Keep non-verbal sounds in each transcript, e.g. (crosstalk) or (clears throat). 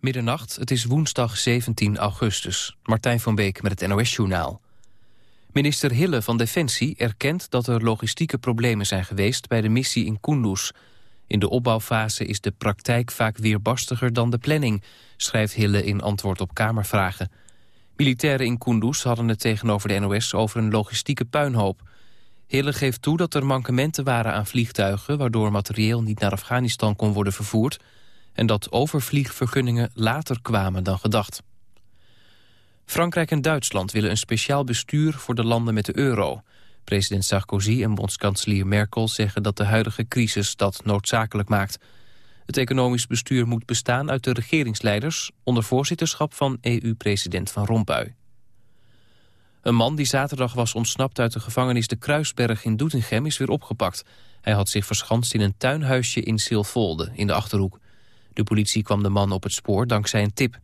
Middernacht, het is woensdag 17 augustus. Martijn van Beek met het NOS-journaal. Minister Hille van Defensie erkent dat er logistieke problemen zijn geweest... bij de missie in Kunduz. In de opbouwfase is de praktijk vaak weerbarstiger dan de planning... schrijft Hille in antwoord op Kamervragen. Militairen in Kunduz hadden het tegenover de NOS over een logistieke puinhoop. Hille geeft toe dat er mankementen waren aan vliegtuigen... waardoor materieel niet naar Afghanistan kon worden vervoerd en dat overvliegvergunningen later kwamen dan gedacht. Frankrijk en Duitsland willen een speciaal bestuur voor de landen met de euro. President Sarkozy en bondskanselier Merkel zeggen dat de huidige crisis dat noodzakelijk maakt. Het economisch bestuur moet bestaan uit de regeringsleiders... onder voorzitterschap van EU-president Van Rompuy. Een man die zaterdag was ontsnapt uit de gevangenis de Kruisberg in Doetinchem is weer opgepakt. Hij had zich verschanst in een tuinhuisje in Silvolde in de Achterhoek. De politie kwam de man op het spoor dankzij een tip.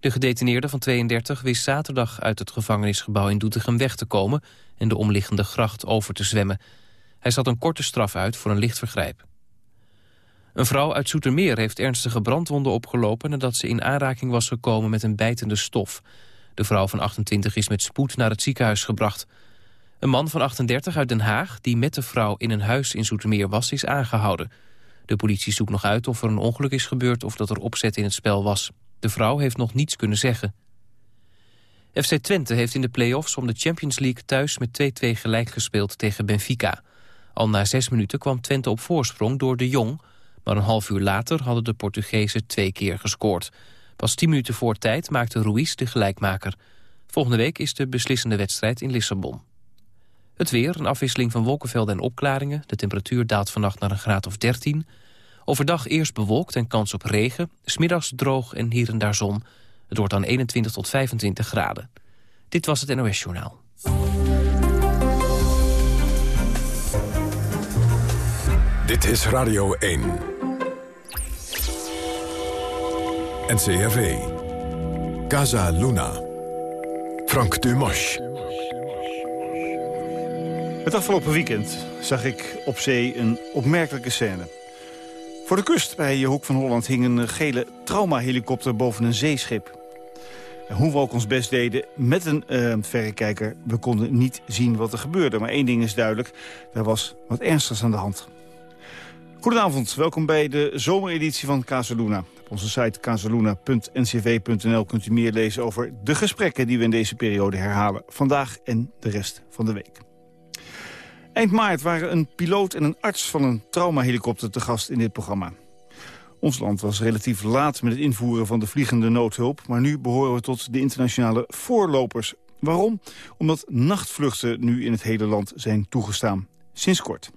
De gedetineerde van 32 wist zaterdag uit het gevangenisgebouw in Doetinchem weg te komen... en de omliggende gracht over te zwemmen. Hij zat een korte straf uit voor een licht vergrijp. Een vrouw uit Zoetermeer heeft ernstige brandwonden opgelopen... nadat ze in aanraking was gekomen met een bijtende stof. De vrouw van 28 is met spoed naar het ziekenhuis gebracht. Een man van 38 uit Den Haag, die met de vrouw in een huis in Zoetermeer was... is aangehouden. De politie zoekt nog uit of er een ongeluk is gebeurd of dat er opzet in het spel was. De vrouw heeft nog niets kunnen zeggen. FC Twente heeft in de play-offs om de Champions League thuis met 2-2 gelijk gespeeld tegen Benfica. Al na zes minuten kwam Twente op voorsprong door de Jong, maar een half uur later hadden de Portugezen twee keer gescoord. Pas tien minuten voor tijd maakte Ruiz de gelijkmaker. Volgende week is de beslissende wedstrijd in Lissabon. Het weer, een afwisseling van wolkenvelden en opklaringen. De temperatuur daalt vannacht naar een graad of 13. Overdag eerst bewolkt en kans op regen. Smiddags droog en hier en daar zon. Het wordt dan 21 tot 25 graden. Dit was het NOS Journaal. Dit is Radio 1. NCRV. Casa Luna. Frank Dumas. Het afgelopen weekend zag ik op zee een opmerkelijke scène. Voor de kust bij Hoek van Holland hing een gele traumahelikopter boven een zeeschip. En hoe we ook ons best deden met een uh, verrekijker... we konden niet zien wat er gebeurde. Maar één ding is duidelijk, er was wat ernstigs aan de hand. Goedenavond, welkom bij de zomereditie van Casaluna. Op onze site casaluna.ncv.nl kunt u meer lezen over de gesprekken... die we in deze periode herhalen, vandaag en de rest van de week. Eind maart waren een piloot en een arts van een traumahelikopter te gast in dit programma. Ons land was relatief laat met het invoeren van de vliegende noodhulp... maar nu behoren we tot de internationale voorlopers. Waarom? Omdat nachtvluchten nu in het hele land zijn toegestaan. Sinds kort.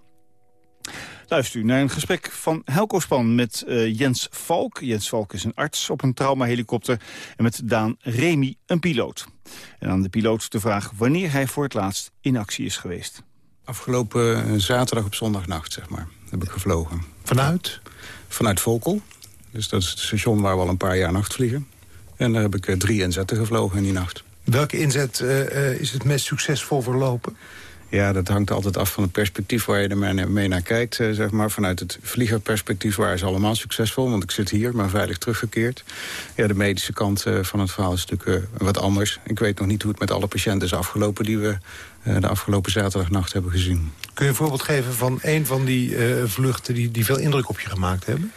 Luister u naar een gesprek van Helco Span met uh, Jens Valk. Jens Valk is een arts op een traumahelikopter. En met Daan Remy, een piloot. En aan de piloot de vraag wanneer hij voor het laatst in actie is geweest. Afgelopen eh, zaterdag op zondagnacht, zeg maar, heb ik gevlogen. Vanuit? Vanuit Volkel. Dus dat is het station waar we al een paar jaar nacht vliegen. En daar heb ik eh, drie inzetten gevlogen in die nacht. Welke inzet uh, is het meest succesvol verlopen? Ja, dat hangt altijd af van het perspectief waar je er mee naar kijkt. zeg maar. Vanuit het vliegerperspectief waren ze allemaal succesvol. Want ik zit hier, maar veilig teruggekeerd. Ja, de medische kant van het verhaal is natuurlijk wat anders. Ik weet nog niet hoe het met alle patiënten is afgelopen... die we de afgelopen zaterdagnacht hebben gezien. Kun je een voorbeeld geven van een van die vluchten... Die, die veel indruk op je gemaakt hebben?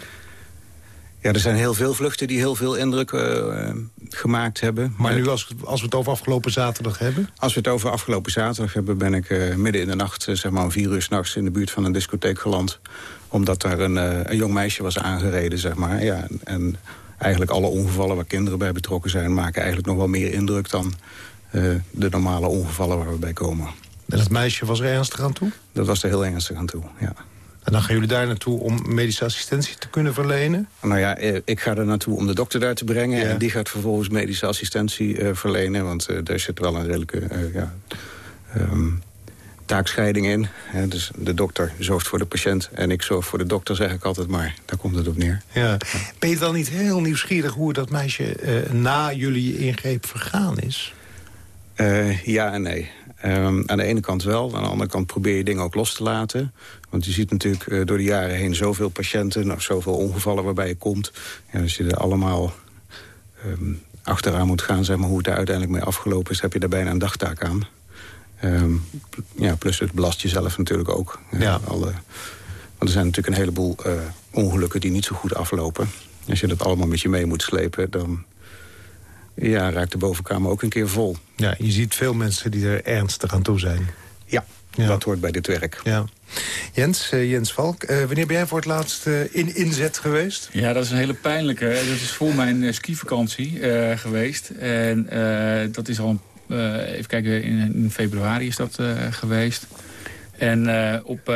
Ja, er zijn heel veel vluchten die heel veel indruk uh, gemaakt hebben. Maar nu, als, als we het over afgelopen zaterdag hebben? Als we het over afgelopen zaterdag hebben... ben ik uh, midden in de nacht, uh, zeg maar om vier uur s'nachts... in de buurt van een discotheek geland. Omdat daar een, een jong meisje was aangereden, zeg maar. Ja, en, en, eigenlijk alle ongevallen waar kinderen bij betrokken zijn... maken eigenlijk nog wel meer indruk dan de normale ongevallen waar we bij komen. En dat meisje was er ernstig aan toe? Dat was er heel ernstig aan toe, ja. En dan gaan jullie daar naartoe om medische assistentie te kunnen verlenen? Nou ja, eh, ik ga er naartoe om de dokter daar te brengen. En die gaat vervolgens medische assistentie uh, verlenen. Want uh, daar zit wel een redelijke uh, ja, um, taakscheiding in. dus de dokter zorgt voor de patiënt en ik zorg voor de dokter, zeg ik altijd maar. Daar komt het op neer. Ja. Ben je dan niet heel nieuwsgierig hoe dat meisje na jullie ingreep vergaan is? ja en nee. Um, aan de ene kant wel, aan de andere kant probeer je dingen ook los te laten. Want je ziet natuurlijk uh, door de jaren heen zoveel patiënten... of zoveel ongevallen waarbij je komt. Ja, er zitten allemaal ehm, achteraan moet gaan, zeg maar, hoe het daar uiteindelijk mee afgelopen is... heb je daar bijna een dagtaak aan. Ehm, ja, plus het belast jezelf natuurlijk ook. Ja. Alle, want er zijn natuurlijk een heleboel uh, ongelukken die niet zo goed aflopen. Als je dat allemaal met je mee moet slepen, dan ja, raakt de bovenkamer ook een keer vol. Ja, je ziet veel mensen die er ernstig aan toe zijn. Ja, dat hoort bij dit werk. Ja. Jens, uh, Jens Valk, uh, wanneer ben jij voor het laatst uh, in inzet geweest? Ja, dat is een hele pijnlijke. Dat is voor mijn skivakantie geweest. En dat is al, even kijken, in, in, februari is dat geweest. En op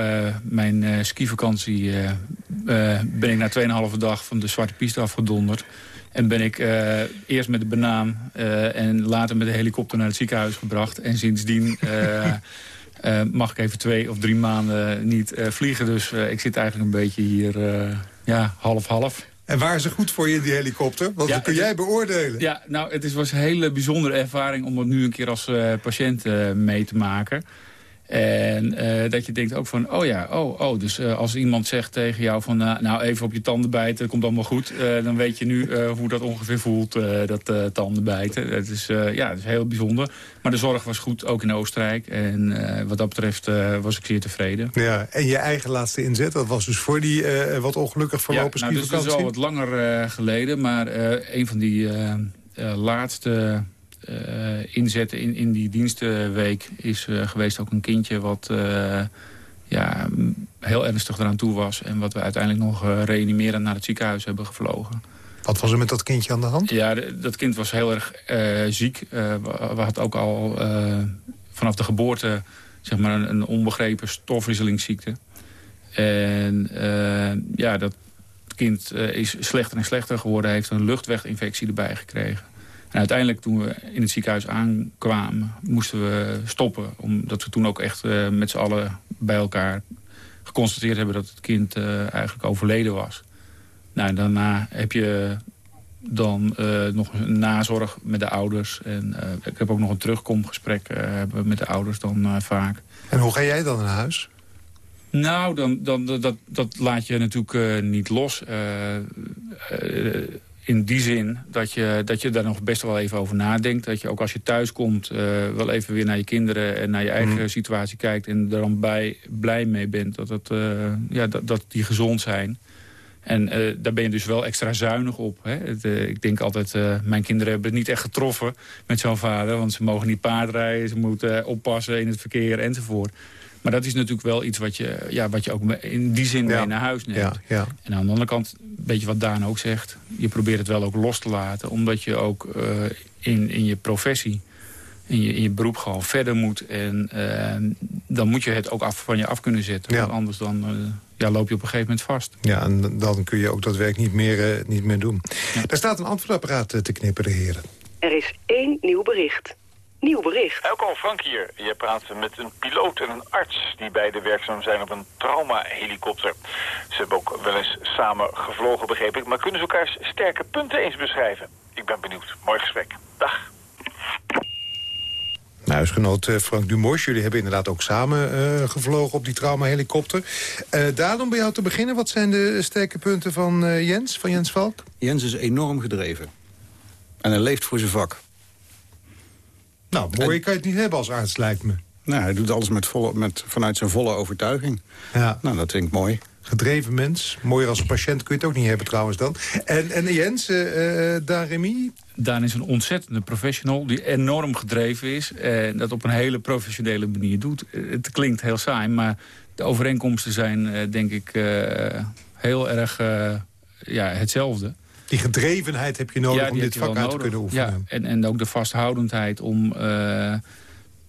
mijn skivakantie ben ik na 2,5 dag van de Zwarte Piste afgedonderd. En ben ik uh, eerst met de banaan uh, en later met de helikopter naar het ziekenhuis gebracht. En sindsdien uh, (laughs) mag ik even twee of drie maanden niet vliegen. Dus ik zit eigenlijk een beetje hier ja, half-half. En waren ze goed voor je in die helikopter? Want dat kun jij beoordelen. Ja, nou, het is, was een hele bijzondere ervaring om het nu een keer als patiënt mee te maken. En uh, dat je denkt ook van, oh ja, oh, oh. Dus uh, als iemand zegt tegen jou van, uh, nou even op je tanden bijten, komt allemaal goed. dan weet je nu hoe dat ongeveer voelt, dat tanden bijten. Het is, ja, het is heel bijzonder. Maar de zorg was goed, ook in Oostenrijk. En wat dat betreft was ik zeer tevreden. Ja, en je eigen laatste inzet, dat was dus voor die wat ongelukkig verlopen ja, nou, dus dat is al wat langer geleden. Maar een van die laatste inzetten in, in die dienstenweek is uh, geweest ook een kindje wat uh, ja, heel ernstig eraan toe was. En wat we uiteindelijk nog reanimerend naar het ziekenhuis hebben gevlogen. Wat was er met dat kindje aan de hand? Ja, dat kind was heel erg ziek. we, we hadden ook al vanaf de geboorte zeg maar een, een onbegrepen stofwisselingsziekte. En ja, dat kind is slechter en slechter geworden. heeft een luchtweginfectie erbij gekregen. En uiteindelijk toen we in het ziekenhuis aankwamen, moesten we stoppen. Omdat we toen ook echt uh, met z'n allen bij elkaar geconstateerd hebben dat het kind uh, eigenlijk overleden was. Nou, daarna heb je dan uh, nog een nazorg met de ouders. En ik heb ook nog een terugkomgesprek met de ouders dan vaak. En hoe ga jij dan naar huis? Nou, dan, dan, dat, dat laat je natuurlijk niet los in die zin dat je, dat je daar nog best wel even over nadenkt. Dat je ook als je thuis komt uh, wel even weer naar je kinderen en naar je eigen mhm. situatie kijkt. En er dan bij, blij mee bent dat, het, uh, ja, dat, dat die gezond zijn. En uh, daar ben je dus wel extra zuinig op. Hè? Het, ik denk altijd, mijn kinderen hebben het niet echt getroffen met zo'n vader. Want ze mogen niet paardrijden, ze moeten oppassen in het verkeer enzovoort. Maar dat is natuurlijk wel iets wat je, ja, wat je ook in die zin mee naar huis neemt. Ja, ja. En aan de andere kant, een beetje wat Daan ook zegt... je probeert het wel ook los te laten. Omdat je ook uh, in, in je professie, in je, in je beroep gewoon verder moet. En uh, dan moet je het ook af, van je af kunnen zetten. Want anders dan, uh, ja, loop je op een gegeven moment vast. Ja, en dan kun je ook dat werk niet meer, niet meer doen. Ja. Er staat een antwoordapparaat te knipperen, heren. Er is één nieuw bericht. Nieuw bericht. Elko Frank hier. Je praat met een piloot en een arts die beide werkzaam zijn op een trauma-helikopter. Ze hebben ook wel eens samen gevlogen, begreep ik. Maar kunnen ze elkaars sterke punten eens beschrijven? Ik ben benieuwd. Mooi gesprek. Dag. Nou, huisgenoot eh, Frank Dumors, jullie hebben inderdaad ook samen uh, gevlogen op die trauma-helikopter. Uh, daarom bij jou te beginnen, wat zijn de sterke punten van uh, Jens, van Jens Valk? Jens is enorm gedreven. En hij leeft voor zijn vak. Nou, mooi kan je het niet hebben als arts, lijkt me. Nou, hij doet alles met volle, met, vanuit zijn volle overtuiging. Ja. Nou, dat vind ik mooi. Gedreven mens. Mooier als patiënt kun je het ook niet hebben trouwens dan. En, en Jens, uh, Daan Remy? Daan is een ontzettende professional die enorm gedreven is. En dat op een hele professionele manier doet. Het klinkt heel saai, maar de overeenkomsten zijn denk ik heel erg ja, hetzelfde. Die gedrevenheid heb je nodig om dit vak uit te kunnen oefenen. Ja, en, en ook de vasthoudendheid om uh,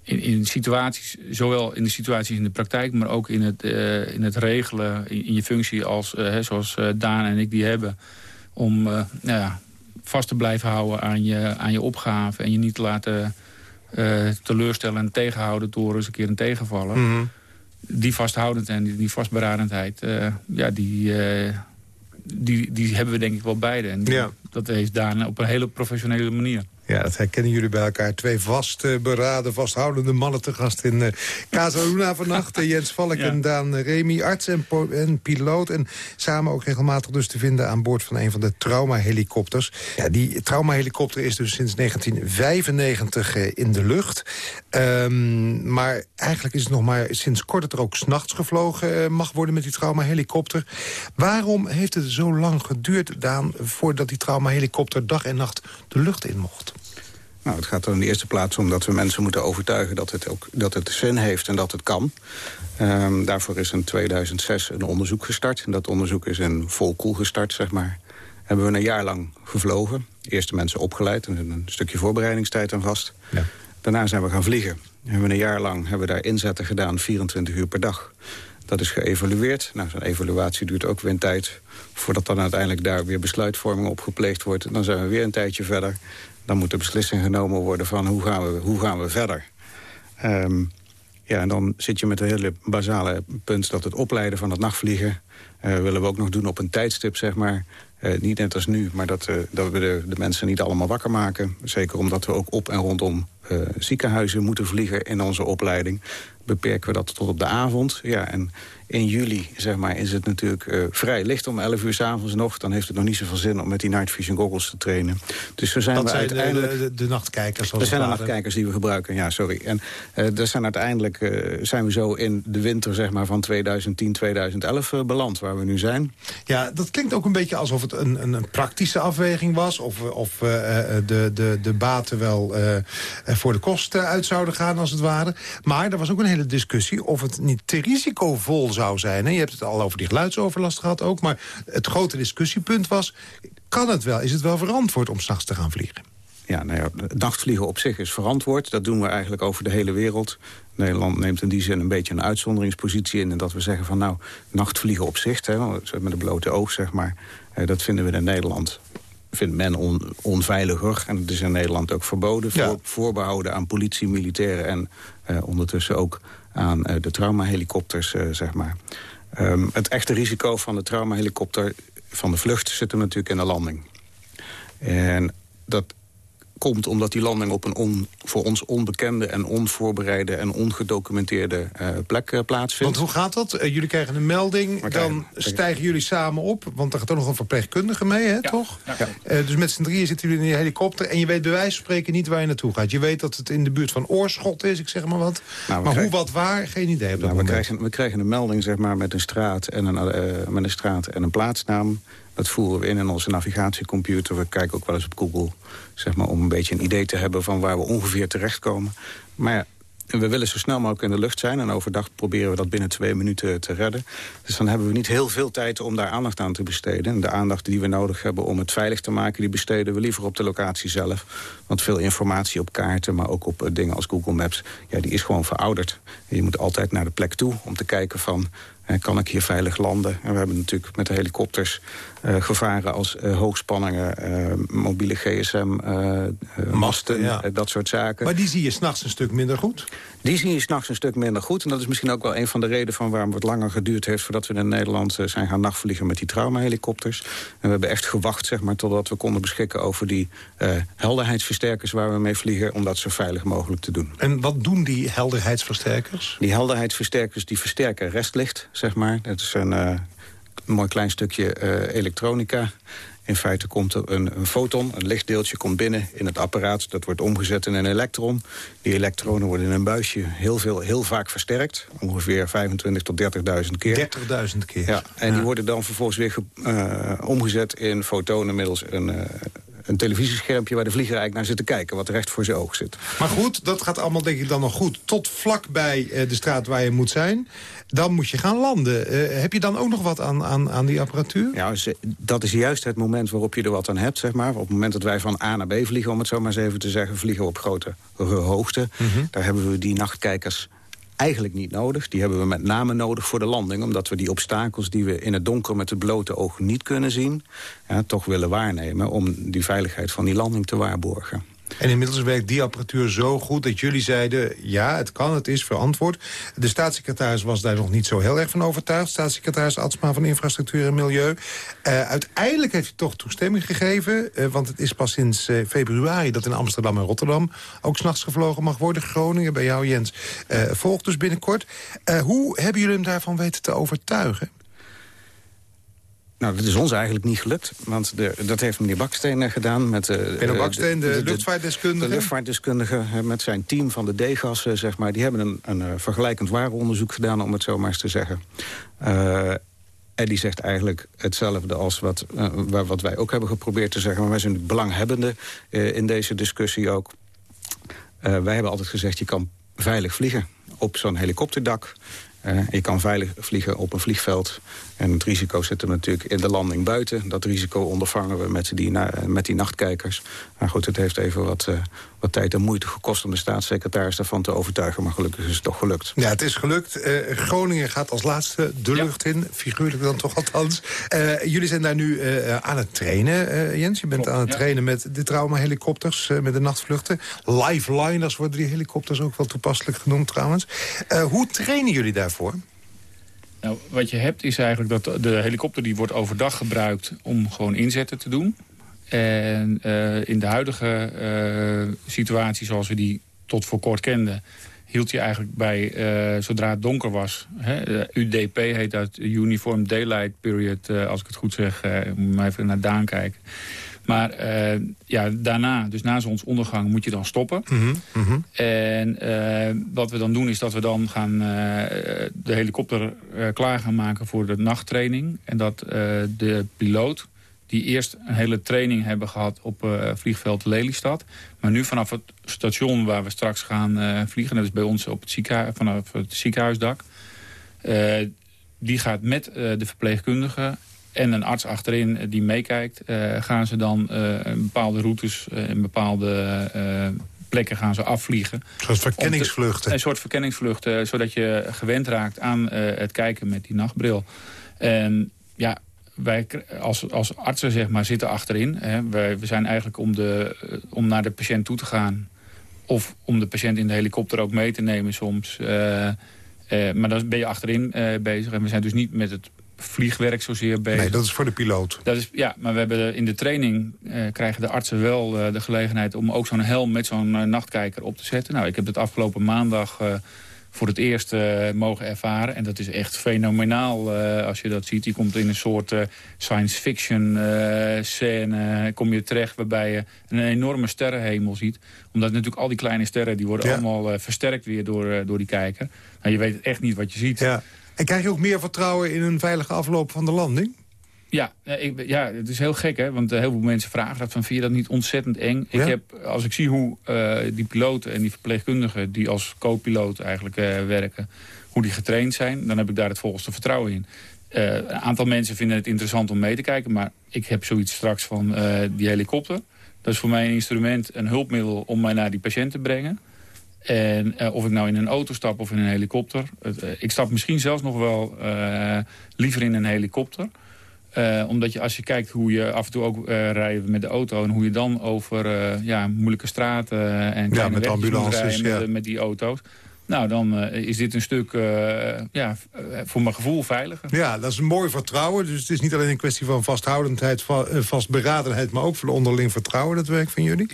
in, in situaties, zowel in de situaties in de praktijk... maar ook in het, uh, in het regelen, in, in, je functie als, uh, zoals Daan en ik die hebben... om nou ja, vast te blijven houden aan je, aan je opgave... en je niet te laten teleurstellen en tegenhouden door eens een keer een tegenvallen. Mm -hmm. Die vasthoudendheid en die vastberadendheid, ja, die die, die hebben we denk ik wel beide. En dat heeft Daan op een hele professionele manier. Ja, dat herkennen jullie bij elkaar. Twee vastberaden, vasthoudende mannen te gast in uh, Casa Luna vannacht. Uh, Jens Valk en Daan Remy, arts en, en, piloot. En samen ook regelmatig dus te vinden aan boord van een van de traumahelikopters. Ja, die traumahelikopter is dus sinds 1995 uh, in de lucht. Um, maar eigenlijk is het nog maar sinds kort dat er ook s'nachts gevlogen mag worden met die traumahelikopter. Waarom heeft het zo lang geduurd, Daan, voordat die traumahelikopter dag en nacht de lucht in mocht? Nou, het gaat er in de eerste plaats om dat we mensen moeten overtuigen... dat het, ook, dat het zin heeft en dat het kan. Um, daarvoor is in 2006 een onderzoek gestart. En dat onderzoek is in vol koel gestart, zeg maar. Hebben we een jaar lang gevlogen. Eerste mensen opgeleid en een stukje voorbereidingstijd aan vast. Ja. Daarna zijn we gaan vliegen. Hebben we een jaar lang hebben we daar inzetten gedaan, 24 uur per dag. Dat is geëvalueerd. Nou, zo'n evaluatie duurt ook weer een tijd... voordat dan uiteindelijk daar weer besluitvorming op gepleegd wordt. Dan zijn we weer een tijdje verder. Dan moet de beslissing genomen worden van hoe gaan we, hoe gaan we verder. Um, ja, en dan zit je met een hele basale punt... dat het opleiden van het nachtvliegen... Uh, willen we ook nog doen op een tijdstip, zeg maar. Uh, niet net als nu, maar dat, uh, dat we de, de, mensen niet allemaal wakker maken. Zeker omdat we ook op en rondom ziekenhuizen moeten vliegen in onze opleiding. Beperken we dat tot op de avond. Ja, en in juli zeg maar, is het natuurlijk uh, vrij licht om 11 uur s'avonds nog. Dan heeft het nog niet zoveel zin om met die night vision goggles te trainen. Dus zo zijn dat we zijn uiteindelijk... de, de, de nachtkijkers. Dat zijn de nachtkijkers die we gebruiken, ja, sorry. En uh, zijn uiteindelijk uh, zijn we zo in de winter zeg maar, van 2010, 2011 beland, waar we nu zijn. Ja, dat klinkt ook een beetje alsof het een, een, een praktische afweging was. Of, of de, de, de baten wel voor de kosten uit zouden gaan, als het ware. Maar er was ook een hele discussie of het niet te risicovol zou zijn. Hè? Je hebt het al over die geluidsoverlast gehad ook. Maar het grote discussiepunt was... kan het wel, is het wel verantwoord om s'nachts te gaan vliegen? Ja, nou ja, nachtvliegen op zich is verantwoord. Dat doen we eigenlijk over de hele wereld. Nederland neemt in die zin een beetje een uitzonderingspositie in... en dat we zeggen van nou, nachtvliegen op zich, hè, met een blote oog zeg maar... Eh, dat vinden we in Nederland vindt men on, onveiliger. En het is in Nederland ook verboden. Voor. Voorbehouden aan politie, militairen en uh, ondertussen ook aan uh, de traumahelikopters, uh, zeg maar. Um, het echte risico van de traumahelikopter, van de vlucht, zit hem natuurlijk in de landing. En dat komt omdat die landing op een on, voor ons onbekende en onvoorbereide en ongedocumenteerde uh, plek uh, plaatsvindt. Want hoe gaat dat? Uh, jullie krijgen een melding, dan krijgen, stijgen jullie samen op. Want er gaat ook nog een verpleegkundige mee, hè, ja. toch? Ja. dus met z'n drieën zitten jullie in die helikopter... en je weet bij wijze van spreken niet waar je naartoe gaat. Je weet dat het in de buurt van Oorschot is, ik zeg maar wat. Nou, maar krijgen, hoe, wat, waar, geen idee. Op dat nou, we, krijgen, we krijgen een melding zeg maar, met, een straat en een, met een straat en een plaatsnaam... Dat voeren we in in onze navigatiecomputer. We kijken ook wel eens op Google, zeg maar, om een beetje een idee te hebben van waar we ongeveer terechtkomen. Maar we willen zo snel mogelijk in de lucht zijn. En overdag proberen we dat binnen twee minuten te redden. Dus dan hebben we niet heel veel tijd om daar aandacht aan te besteden. En de aandacht die we nodig hebben om het veilig te maken... die besteden we liever op de locatie zelf. Want veel informatie op kaarten, maar ook op dingen als Google Maps... Ja, die is gewoon verouderd. Je moet altijd naar de plek toe om te kijken van kan ik hier veilig landen? En we hebben natuurlijk met de helikopters uh, gevaren als uh, hoogspanningen, uh, mobiele gsm-masten, ja. dat soort zaken. Maar die zie je s'nachts een stuk minder goed? Die zie je s'nachts een stuk minder goed. En dat is misschien ook wel een van de redenen van waarom het langer geduurd heeft... voordat we in Nederland zijn gaan nachtvliegen met die traumahelikopters. En we hebben echt gewacht zeg maar, totdat we konden beschikken over die helderheidsversterkers waar we mee vliegen... om dat zo veilig mogelijk te doen. En wat doen die helderheidsversterkers? Die helderheidsversterkers die versterken restlicht zeg maar. Het is een, uh, een mooi klein stukje uh, elektronica. In feite komt er een, een, foton, een lichtdeeltje, komt binnen in het apparaat. Dat wordt omgezet in een elektron. Die elektronen worden in een buisje heel, veel, heel vaak versterkt. Ongeveer 25 tot 30.000 keer. 30.000 keer? Ja, en ja. die worden dan vervolgens weer uh, omgezet in fotonen middels een een televisieschermpje waar de vlieger eigenlijk naar zit te kijken... wat recht voor zijn oog zit. Maar goed, dat gaat allemaal denk ik dan nog goed. Tot vlak bij uh, de straat waar je moet zijn. Dan moet je gaan landen. Uh, heb je dan ook nog wat aan, aan, aan die apparatuur? Ja, dat is juist het moment waarop je er wat aan hebt. Zeg maar. Op het moment dat wij van A naar B vliegen, om het zo maar eens even te zeggen... vliegen we op grote hoogte. Mm -hmm. Daar hebben we die nachtkijkers eigenlijk niet nodig. Die hebben we met name nodig voor de landing. Omdat we die obstakels die we in het donker met het blote oog niet kunnen zien... Ja, toch willen waarnemen om die veiligheid van die landing te waarborgen. En inmiddels werkt die apparatuur zo goed dat jullie zeiden... ja, het kan, het is verantwoord. De staatssecretaris was daar nog niet zo heel erg van overtuigd. Staatssecretaris Atsma van Infrastructuur en Milieu. Uh, uiteindelijk heeft hij toch toestemming gegeven. Uh, want het is pas sinds uh, februari dat in Amsterdam en Rotterdam... ook s'nachts gevlogen mag worden. Groningen, bij jou Jens, volgt dus binnenkort. hoe hebben jullie hem daarvan weten te overtuigen? Nou, dat is ons eigenlijk niet gelukt. Want de, dat heeft meneer Baksteen eh, gedaan. Met, uh, meneer Baksteen, de, de, de, luchtvaartdeskundige? De luchtvaartdeskundige met zijn team van de D-gas, zeg maar. Die hebben een, een vergelijkend warenonderzoek gedaan, om het zo maar eens te zeggen. Uh, en die zegt eigenlijk hetzelfde als wat, uh, wat wij ook hebben geprobeerd te zeggen. Maar wij zijn belanghebbende uh, in deze discussie ook. wij hebben altijd gezegd, je kan veilig vliegen op zo'n helikopterdak. Je kan veilig vliegen op een vliegveld. En het risico zit er natuurlijk in de landing buiten. Dat risico ondervangen we met die, met die nachtkijkers. Maar goed, het heeft even wat, uh, wat tijd en moeite gekost... om de staatssecretaris daarvan te overtuigen. Maar gelukkig is het toch gelukt. Ja, het is gelukt. Uh, Groningen gaat als laatste de ja. lucht in. Figuurlijk dan toch althans. Uh, jullie zijn daar nu aan het trainen, Jens. Je bent Klopt, aan het ja. trainen met de traumahelikopters, met de nachtvluchten. Lifeliners worden die helikopters ook wel toepasselijk genoemd trouwens. hoe trainen jullie daarvoor? Nou, wat je hebt is eigenlijk dat de helikopter die wordt overdag gebruikt om gewoon inzetten te doen. En uh, in de huidige uh, situatie zoals we die tot voor kort kenden... hield je eigenlijk bij, uh, zodra het donker was... Hè, UDP heet dat, Uniform Daylight Period, als ik het goed zeg. moet maar even naar Daan kijken. Maar uh, ja, daarna, dus na zonsondergang, moet je dan stoppen. Mm -hmm, mm -hmm. En uh, wat we dan doen is dat we dan gaan uh, de helikopter klaar gaan maken voor de nachttraining. En dat de piloot, die eerst een hele training hebben gehad op vliegveld Lelystad. Maar nu vanaf het station waar we straks gaan vliegen, dat is bij ons op het ziekenhuis, vanaf het ziekenhuisdak. die gaat met de verpleegkundige en een arts achterin die meekijkt... Uh, gaan ze dan uh, bepaalde routes uh, in bepaalde plekken gaan ze afvliegen. Een soort verkenningsvluchten. een soort verkenningsvluchten, zodat je gewend raakt aan het kijken met die nachtbril. En ja, wij als, als artsen zeg maar, zitten achterin. Hè. Wij, we zijn eigenlijk om, de, om naar de patiënt toe te gaan... of om de patiënt in de helikopter ook mee te nemen soms... maar dan ben je achterin bezig. En we zijn dus niet met het vliegwerk zozeer bezig. Nee, dat is voor de piloot. Dat is, ja, maar we hebben in de training eh, krijgen de artsen wel uh, de gelegenheid... om ook zo'n helm met zo'n uh, nachtkijker op te zetten. Nou, ik heb het afgelopen maandag voor het eerst mogen ervaren. En dat is echt fenomenaal als je dat ziet. Je komt in een soort science fiction scène kom je terecht... waarbij je een enorme sterrenhemel ziet. Omdat natuurlijk al die kleine sterren... die worden ja. allemaal versterkt weer door, door die kijker. Nou, je weet echt niet wat je ziet. Ja. En krijg je ook meer vertrouwen in een veilige afloop van de landing? Ja, ik, ja, het is heel gek, hè? want heel veel mensen vragen dat van... vind je dat niet ontzettend eng? Ja? Ik heb, als ik zie hoe uh, die piloten en die verpleegkundigen... die als co-piloot eigenlijk uh, werken, hoe die getraind zijn... dan heb ik daar het volste vertrouwen in. Uh, een aantal mensen vinden het interessant om mee te kijken... maar ik heb zoiets straks van die helikopter. Dat is voor mij een instrument, een hulpmiddel om mij naar die patiënt te brengen... En uh, of ik nou in een auto stap of in een helikopter. Het, uh, ik stap misschien zelfs nog wel uh, liever in een helikopter. omdat je als je kijkt hoe je af en toe ook rijdt met de auto... en hoe je dan over ja, moeilijke straten en ja, met ambulances, rijden met, met, die auto's... Nou, dan is dit een stuk, ja, voor mijn gevoel veiliger. Ja, dat is een mooi vertrouwen. Dus het is niet alleen een kwestie van vasthoudendheid, vastberadenheid... maar ook van onderling vertrouwen, dat werk van jullie.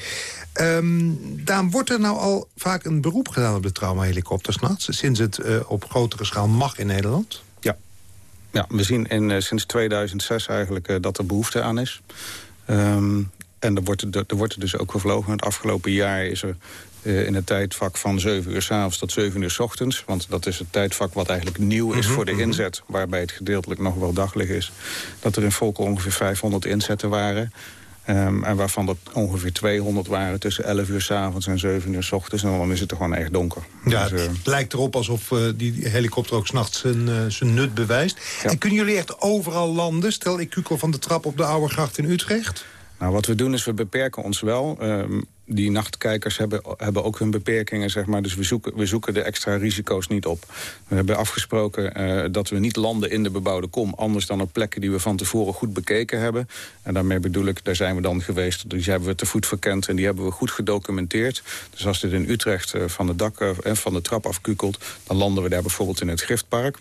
Um, wordt er nou al vaak een beroep gedaan op de traumahelikopters nachts... sinds het uh, op grotere schaal mag in Nederland? Ja, ja we zien in, uh, sinds 2006 eigenlijk uh, dat er behoefte aan is. Um, en er wordt, er, er wordt er dus ook gevlogen. Het afgelopen jaar is er uh, in het tijdvak van 7 uur s avonds tot 7 uur s ochtends. Want dat is het tijdvak wat eigenlijk nieuw is mm -hmm, voor de inzet. Waarbij het gedeeltelijk nog wel daglig is. Dat er in Volkel ongeveer 500 inzetten waren. Um, en waarvan er ongeveer 200 waren tussen 11 uur s avonds en 7 uur s ochtends. En dan is het er gewoon echt donker. Ja, dus, uh, het lijkt erop alsof uh, die helikopter ook s'nachts zijn, uh, zijn nut bewijst. Ja. En kunnen jullie echt overal landen? Stel, ik kukel van de trap op de Oude Gracht in Utrecht. Nou, wat we doen is we beperken ons wel. Ehm, die nachtkijkers hebben, hebben ook hun beperkingen, zeg maar. Dus we zoeken, we zoeken de extra risico's niet op. We hebben afgesproken uh, dat we niet landen in de bebouwde kom... anders dan op plekken die we van tevoren goed bekeken hebben. En daarmee bedoel ik, daar zijn we dan geweest. Die hebben we te voet verkend en die hebben we goed gedocumenteerd. Dus als dit in Utrecht uh, van, de dak, uh, van de trap afkukelt... dan landen we daar bijvoorbeeld in het Griftpark.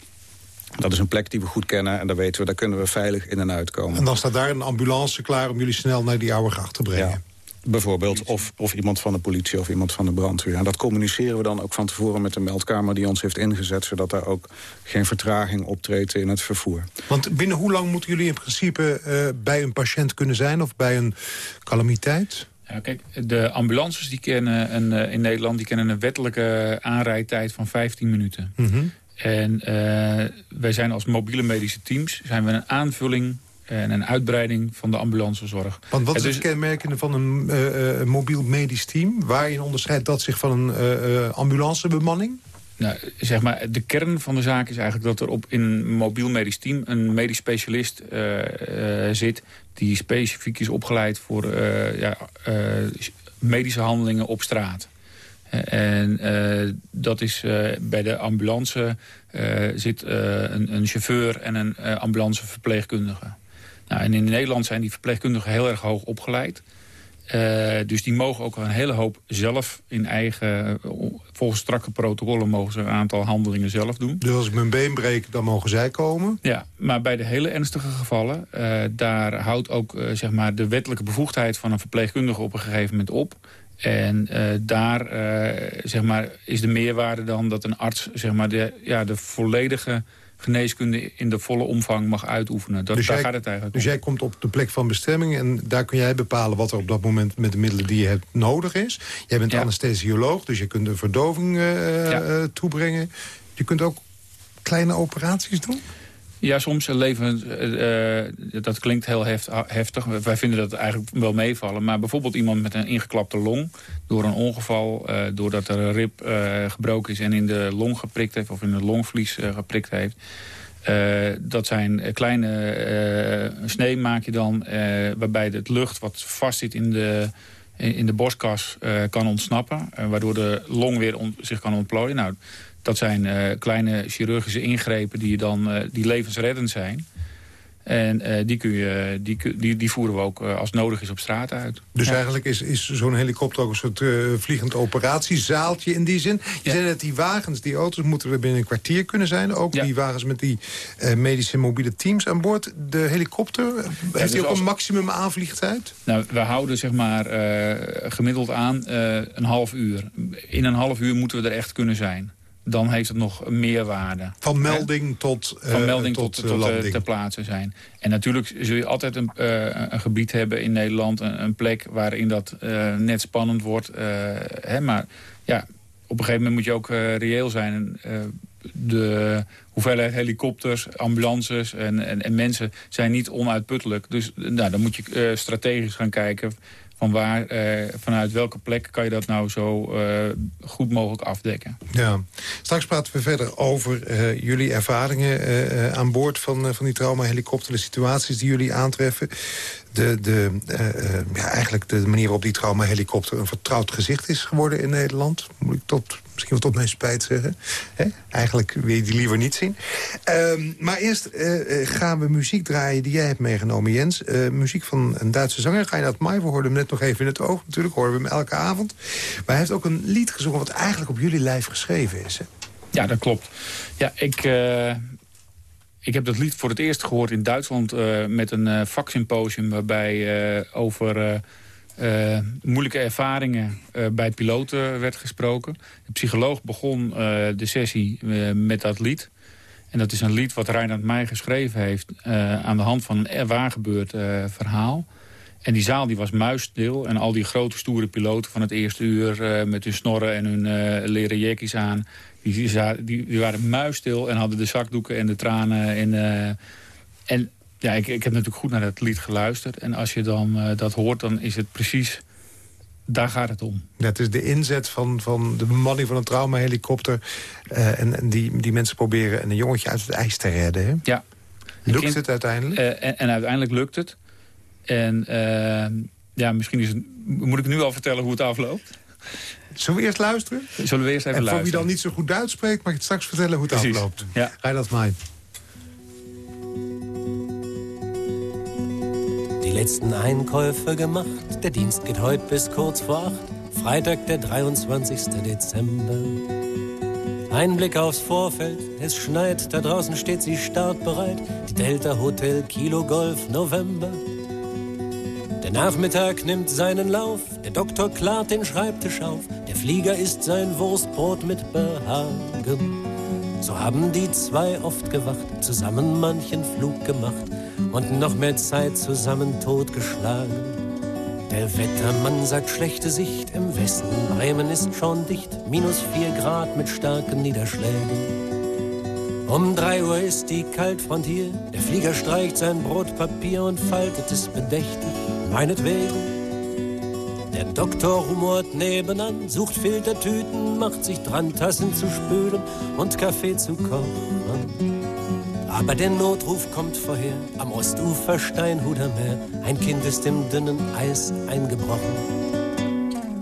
Dat is een plek die we goed kennen en daar weten we, daar kunnen we veilig in en uitkomen. En dan staat daar een ambulance klaar om jullie snel naar die oude gracht te brengen? Ja. Bijvoorbeeld, of, of iemand van de politie of iemand van de brandweer. En dat communiceren we dan ook van tevoren met de meldkamer die ons heeft ingezet... zodat daar ook geen vertraging optreedt in het vervoer. Want binnen hoe lang moeten jullie in principe uh, bij een patiënt kunnen zijn... of bij een calamiteit? Ja, kijk, de ambulances die kennen een, uh, in Nederland die kennen een wettelijke aanrijdtijd van 15 minuten. Mm -hmm. En uh, wij zijn als mobiele medische teams zijn we een aanvulling en een uitbreiding van de ambulancezorg. Want wat is het kenmerkende van een uh, uh, mobiel medisch team? Waarin onderscheidt dat zich van een uh, ambulancebemanning? Nou, zeg maar, de kern van de zaak is eigenlijk dat er op in een mobiel medisch team... een medisch specialist zit die specifiek is opgeleid voor ja, medische handelingen op straat. En uh, dat is uh, bij de ambulance uh, zit een, een, chauffeur en een ambulanceverpleegkundige. Nou, en in Nederland zijn die verpleegkundigen heel erg hoog opgeleid. dus die mogen ook een hele hoop zelf in eigen... volgens strakke protocollen mogen ze een aantal handelingen zelf doen. Dus als ik mijn been breek, dan mogen zij komen? Ja, maar bij de hele ernstige gevallen... daar houdt ook zeg maar de wettelijke bevoegdheid van een verpleegkundige op een gegeven moment op... En uh, daar uh, zeg maar, is de meerwaarde dan dat een arts zeg maar, de, ja, de volledige geneeskunde in de volle omvang mag uitoefenen. Dat, dus daar jij, gaat het eigenlijk Dus om. jij komt op de plek van bestemming... en daar kun jij bepalen wat er op dat moment met de middelen die je hebt nodig is. Jij bent Ja. anesthesioloog, dus je kunt de verdoving uh, Ja. toebrengen. Je kunt ook kleine operaties doen? Ja, soms leven, uh, dat klinkt heel heft, heftig. Wij vinden dat eigenlijk wel meevallen. Maar bijvoorbeeld iemand met een ingeklapte long... door een ongeval, uh, doordat er een rib gebroken is... en in de long geprikt heeft of in het longvlies geprikt heeft... dat zijn kleine snee maak je dan... waarbij het lucht wat vastzit in de, in de borstkas kan ontsnappen... waardoor de long weer zich kan ontplooien. Nou, dat zijn uh, kleine chirurgische ingrepen die, dan, uh, die levensreddend zijn. En uh, die, kun je, die, die, die voeren we ook als nodig is op straat uit. Dus Ja. eigenlijk is, is zo'n helikopter ook een soort vliegend operatiezaaltje in die zin. Je zei net, die wagens, die auto's moeten er binnen een kwartier kunnen zijn. Ook Ja. die wagens met die medische mobiele teams aan boord. De helikopter, heeft dus die ook als- een maximum aanvliegtijd? Nou, we houden zeg maar eh, gemiddeld aan eh, een half uur. In een half uur moeten we er echt kunnen zijn. Dan heeft het nog meerwaarde. Van melding tot, Van eh, melding tot, tot, tot, eh, eh, landing. ter plaatse zijn. En natuurlijk zul je altijd een, eh, een gebied hebben in Nederland. Een, een plek waarin dat eh, net spannend wordt. eh, hè, maar ja, op een gegeven moment moet je ook eh, reëel zijn. Eh, de hoeveelheid helikopters, ambulances en, en, en mensen zijn niet onuitputtelijk. Dus nou, dan moet je eh, strategisch gaan kijken van waar, eh, vanuit welke plek kan je dat nou zo eh, goed mogelijk afdekken. Ja. Straks praten we verder over eh, jullie ervaringen eh, aan boord van, van die traumahelikopter. De situaties die jullie aantreffen. De, de, eh, eh, ja, eigenlijk de manier waarop die traumahelikopter een vertrouwd gezicht is geworden in Nederland. Moet ik tot, misschien wel tot mijn spijt zeggen. Hè? Eigenlijk wil je die liever niet zien. Ehm, maar eerst eh, gaan we muziek draaien die jij hebt meegenomen, Jens. Muziek van een Duitse zanger, Reinhard May. We hoorden hem net nog even in het oog. Natuurlijk horen we hem elke avond. Maar hij heeft ook een lied gezongen wat eigenlijk op jullie lijf geschreven is. Ja, dat klopt. Ja, ik, ik heb dat lied voor het eerst gehoord in Duitsland... eh, met een eh, vaksymposium waarbij eh, over moeilijke ervaringen bij piloten werd gesproken. De psycholoog begon de sessie met dat lied. En dat is een lied wat Reinhard Meij geschreven heeft... aan de hand van een waar gebeurd eh, verhaal... En die zaal die was muisstil. En al die grote stoere piloten van het eerste uur... met hun snorren en hun leren jekkies aan... Die, die, die, waren muisstil en hadden de zakdoeken en de tranen. En, eh, en ja, ik, ik heb natuurlijk goed naar dat lied geluisterd. En als je dan eh, dat hoort, dan is het precies... Daar gaat het om. Dat is de inzet van, van de bemanning van een traumahelikopter. eh en en die, die mensen proberen een jongetje uit het ijs te redden. Hè? Ja. Lukt kind- het uiteindelijk? En, en uiteindelijk lukt het. En ja, misschien is het, moet ik nu al vertellen hoe het afloopt. Zullen we eerst luisteren? Zullen we eerst even en luisteren? voor wie dan niet zo goed Duits spreekt, mag ik het straks vertellen hoe het Precies. afloopt. Ja. Ga je dat mij? Die letzten Einkäufe gemacht. Der Dienst geht heute bis kurz vor acht. Freitag, der 23. Dezember. Ein Blick aufs Vorfeld, es schneit, da draußen steht sie startbereit. Die Delta Hotel Kilo Golf November. Nachmittag nimmt seinen Lauf, der Doktor klart den Schreibtisch auf, der Flieger isst sein Wurstbrot mit Behagen. So haben die zwei oft gewacht, zusammen manchen Flug gemacht und noch mehr Zeit zusammen totgeschlagen. Der Wettermann sagt schlechte Sicht im Westen, Bremen ist schon dicht, minus vier Grad mit starken Niederschlägen. Um drei Uhr ist die Kaltfront hier, der Flieger streicht sein Brotpapier und faltet es bedächtig, meinetwegen. Der Doktor rumort nebenan, sucht Filtertüten, macht sich dran, Tassen zu spülen und Kaffee zu kochen. Aber der Notruf kommt vorher, am Ostufer Steinhuder Meer. Ein Kind ist im dünnen Eis eingebrochen.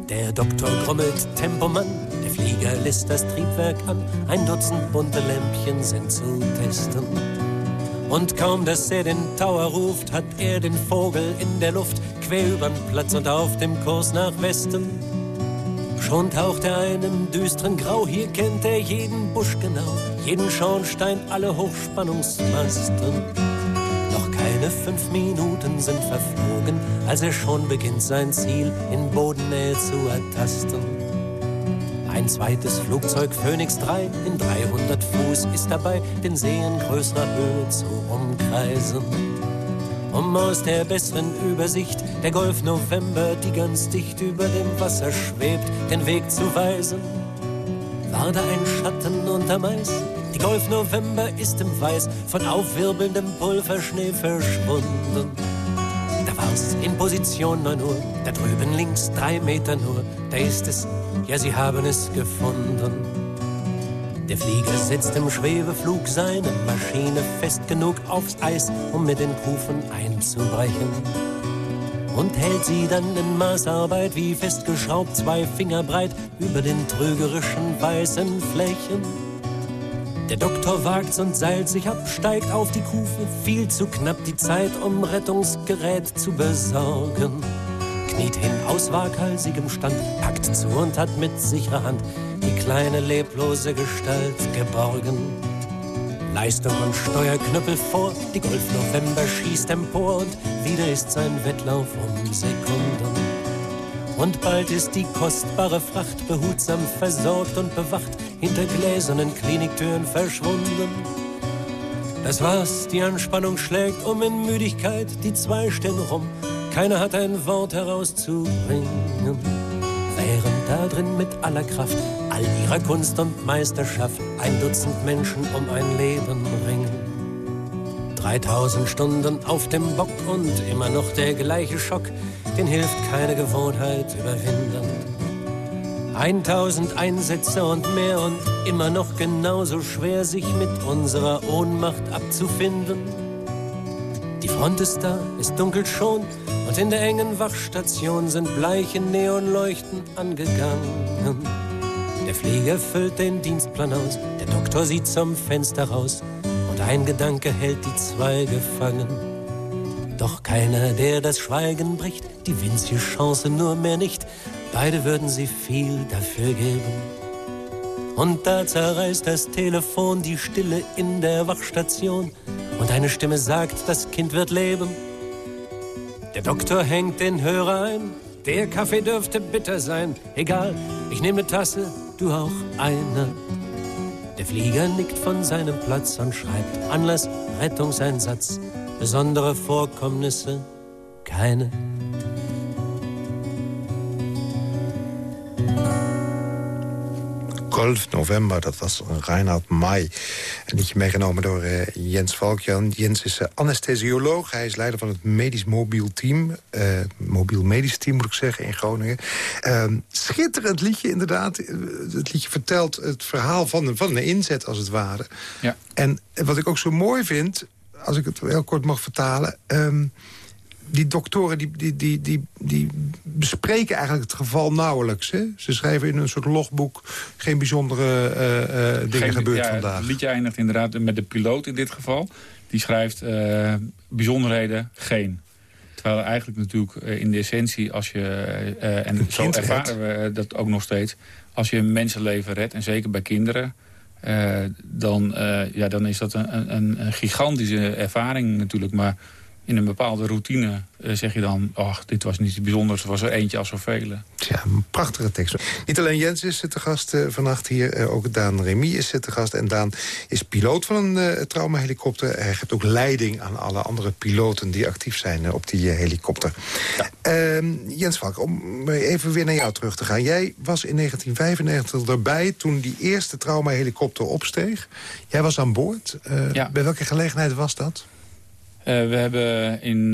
Der Doktor grummelt Tempomann, der Flieger lässt das Triebwerk an. Ein Dutzend bunte Lämpchen sind zu testen. Und kaum, dass er den Tower ruft, hat er den Vogel in der Luft, quer übern Platz und auf dem Kurs nach Westen. Schon taucht er ein im düsteren Grau, hier kennt er jeden Busch genau, jeden Schornstein, alle Hochspannungsmasten. Noch keine fünf Minuten sind verflogen, als er schon beginnt, sein Ziel in Bodennähe zu ertasten. Zweites Flugzeug Phoenix 3 in 300 Fuß ist dabei, den See in größerer Höhe zu umkreisen. Um aus der besseren Übersicht der Golf November, die ganz dicht über dem Wasser schwebt, den Weg zu weisen. War da ein Schatten unterm Eis? Die Golf November ist im Weiß von aufwirbelndem Pulverschnee verschwunden. Da war's in Position 9 Uhr, da drüben links drei Meter nur, da ist es, ja, sie haben es gefunden. Der Flieger setzt im Schwebeflug seine Maschine fest genug aufs Eis, um mit den Kufen einzubrechen. Und hält sie dann in Maßarbeit wie festgeschraubt zwei Finger breit über den trügerischen weißen Flächen. Der Doktor wagt's und seilt sich ab, steigt auf die Kufe, viel zu knapp die Zeit, um Rettungsgerät zu besorgen. Kniet hin aus waghalsigem Stand, packt zu und hat mit sicherer Hand die kleine leblose Gestalt geborgen. Leistung und Steuerknüppel vor, die Golf November schießt empor und wieder ist sein Wettlauf um Sekunden. Und bald ist die kostbare Fracht behutsam versorgt und bewacht, hinter gläsernen Kliniktüren verschwunden. Das war's, die Anspannung schlägt um in Müdigkeit, die zwei stehen rum, keiner hat ein Wort herauszubringen. Während da drin mit aller Kraft, all ihrer Kunst und Meisterschaft, ein Dutzend Menschen um ein Leben ringen. 3000 Stunden auf dem Bock und immer noch der gleiche Schock, den hilft keine Gewohnheit überwinden. 1000 Einsätze und mehr und immer noch genauso schwer, sich mit unserer Ohnmacht abzufinden. Die Front ist da, es dunkelt schon und in der engen Wachstation sind bleiche Neonleuchten angegangen. Der Flieger füllt den Dienstplan aus, der Doktor sieht zum Fenster raus und ein Gedanke hält die zwei gefangen. Doch keiner, der das Schweigen bricht, die winzige Chance nur mehr nicht. Beide würden sie viel dafür geben. Und da zerreißt das Telefon die Stille in der Wachstation und eine Stimme sagt, das Kind wird leben. Der Doktor hängt den Hörer ein. Der Kaffee dürfte bitter sein. Egal, ich nehme ne Tasse, du auch eine. Der Flieger nickt von seinem Platz und schreibt Anlass, Rettungseinsatz, besondere Vorkommnisse, keine. Golf November, dat was Reinhard May. Een liedje meegenomen door uh, Jens Valkjan. Jens is uh, anesthesioloog. Hij is leider van het medisch mobiel team. Uh, mobiel medisch team, moet ik zeggen, in Groningen. schitterend liedje, inderdaad. Het liedje vertelt het verhaal van een, van een inzet, als het ware. Ja. En wat ik ook zo mooi vind, als ik het heel kort mag vertalen... Um, die doktoren die, die, die, die, die bespreken eigenlijk het geval nauwelijks. Hè? Ze schrijven in een soort logboek... geen bijzondere uh, uh, dingen gebeurd ja, vandaag. Het liedje eindigt inderdaad met de piloot in dit geval. Die schrijft uh, bijzonderheden geen. Terwijl eigenlijk natuurlijk in de essentie, als je... en zo ervaren we dat ook nog steeds... als je een mensenleven redt, en zeker bij kinderen... dan, ja, dan is dat een, een, een gigantische ervaring natuurlijk. Maar in een bepaalde routine uh, zeg je dan... ach, dit was niet bijzonders, het was er eentje als zoveel. Ja, een prachtige tekst. Niet alleen Jens is te gast uh, vannacht hier, uh, ook Daan Remy is te gast. En Daan is piloot van een traumahelikopter. Hij geeft ook leiding aan alle andere piloten die actief zijn op die helikopter. Ja. Ehm, Jens Valk, om even weer naar jou terug te gaan. Jij was in 1995 erbij toen die eerste traumahelikopter opsteeg. Jij was aan boord. Ja. Bij welke gelegenheid was dat? Uh, we hebben in uh,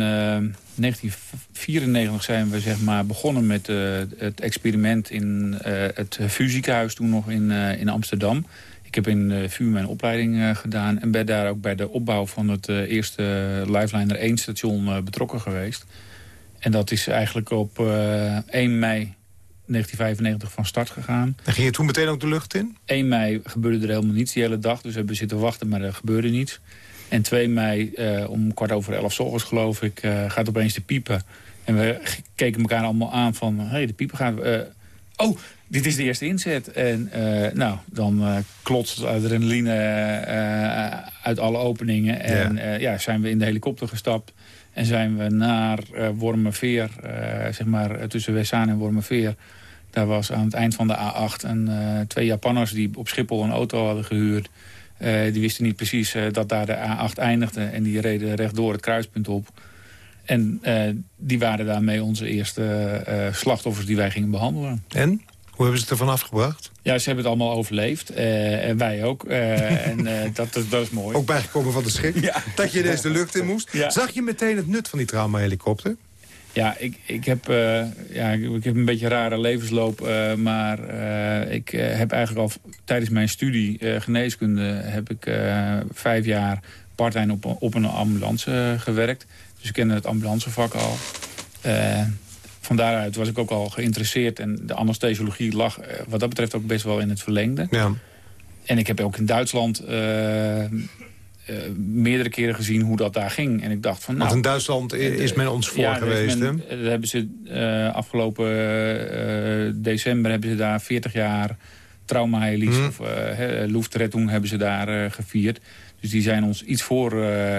1994 zijn we zeg maar, begonnen met uh, het experiment in het VU-ziekenhuis toen nog in, in Amsterdam. Ik heb in uh, VU mijn opleiding gedaan en ben daar ook bij de opbouw van het eerste Lifeliner 1 station betrokken geweest. En dat is eigenlijk op 1 mei 1995 van start gegaan. En ging je toen meteen ook de lucht in? 1 mei gebeurde er helemaal niets die hele dag. Dus we hebben zitten wachten, maar er gebeurde niets. En 2 mei, uh, om kwart over elf s ochtends geloof ik, uh, gaat opeens de piepen. En we keken elkaar allemaal aan van, hé, hey, de piepen gaat... Uh, oh, dit is de eerste inzet. En nou, dan klotst het adrenaline uit alle openingen. En ja. ja. zijn we in de helikopter gestapt. En zijn we naar Wormerveer, zeg maar tussen Wessaan en Wormerveer... Daar was aan het eind van de A8 een, twee Japanners die op Schiphol een auto hadden gehuurd. Uh, die wisten niet precies uh, dat daar de A8 eindigde. En die reden rechtdoor het kruispunt op. En uh, die waren daarmee onze eerste slachtoffers die wij gingen behandelen. En? Hoe hebben ze het ervan afgebracht? Ja, ze hebben het allemaal overleefd. en wij ook. en (laughs) dat, dat, dat, is mooi. Ook bijgekomen van de schrik. Ja. Dat je ineens de lucht in moest. Ja. Zag je meteen het nut van die traumahelikopter? Ja, ik, ik, heb, uh, ja, ik, heb een beetje een rare levensloop. Uh, maar uh, ik heb eigenlijk al tijdens mijn studie geneeskunde... heb ik vijf jaar part-time op, op een ambulance gewerkt. Dus ik kende het ambulancevak al. van daaruit was ik ook al geïnteresseerd. En de anesthesiologie lag wat dat betreft ook best wel in het verlengde. Ja. En ik heb ook in Duitsland uh, meerdere keren gezien hoe dat daar ging. En ik dacht van... Nou, Want in Duitsland is men ons voor ja, geweest, men, hè? hebben ze uh, afgelopen uh, december hebben ze daar 40 jaar traumahelies hmm. of Luftrettung hebben ze daar gevierd. Dus die zijn ons iets voor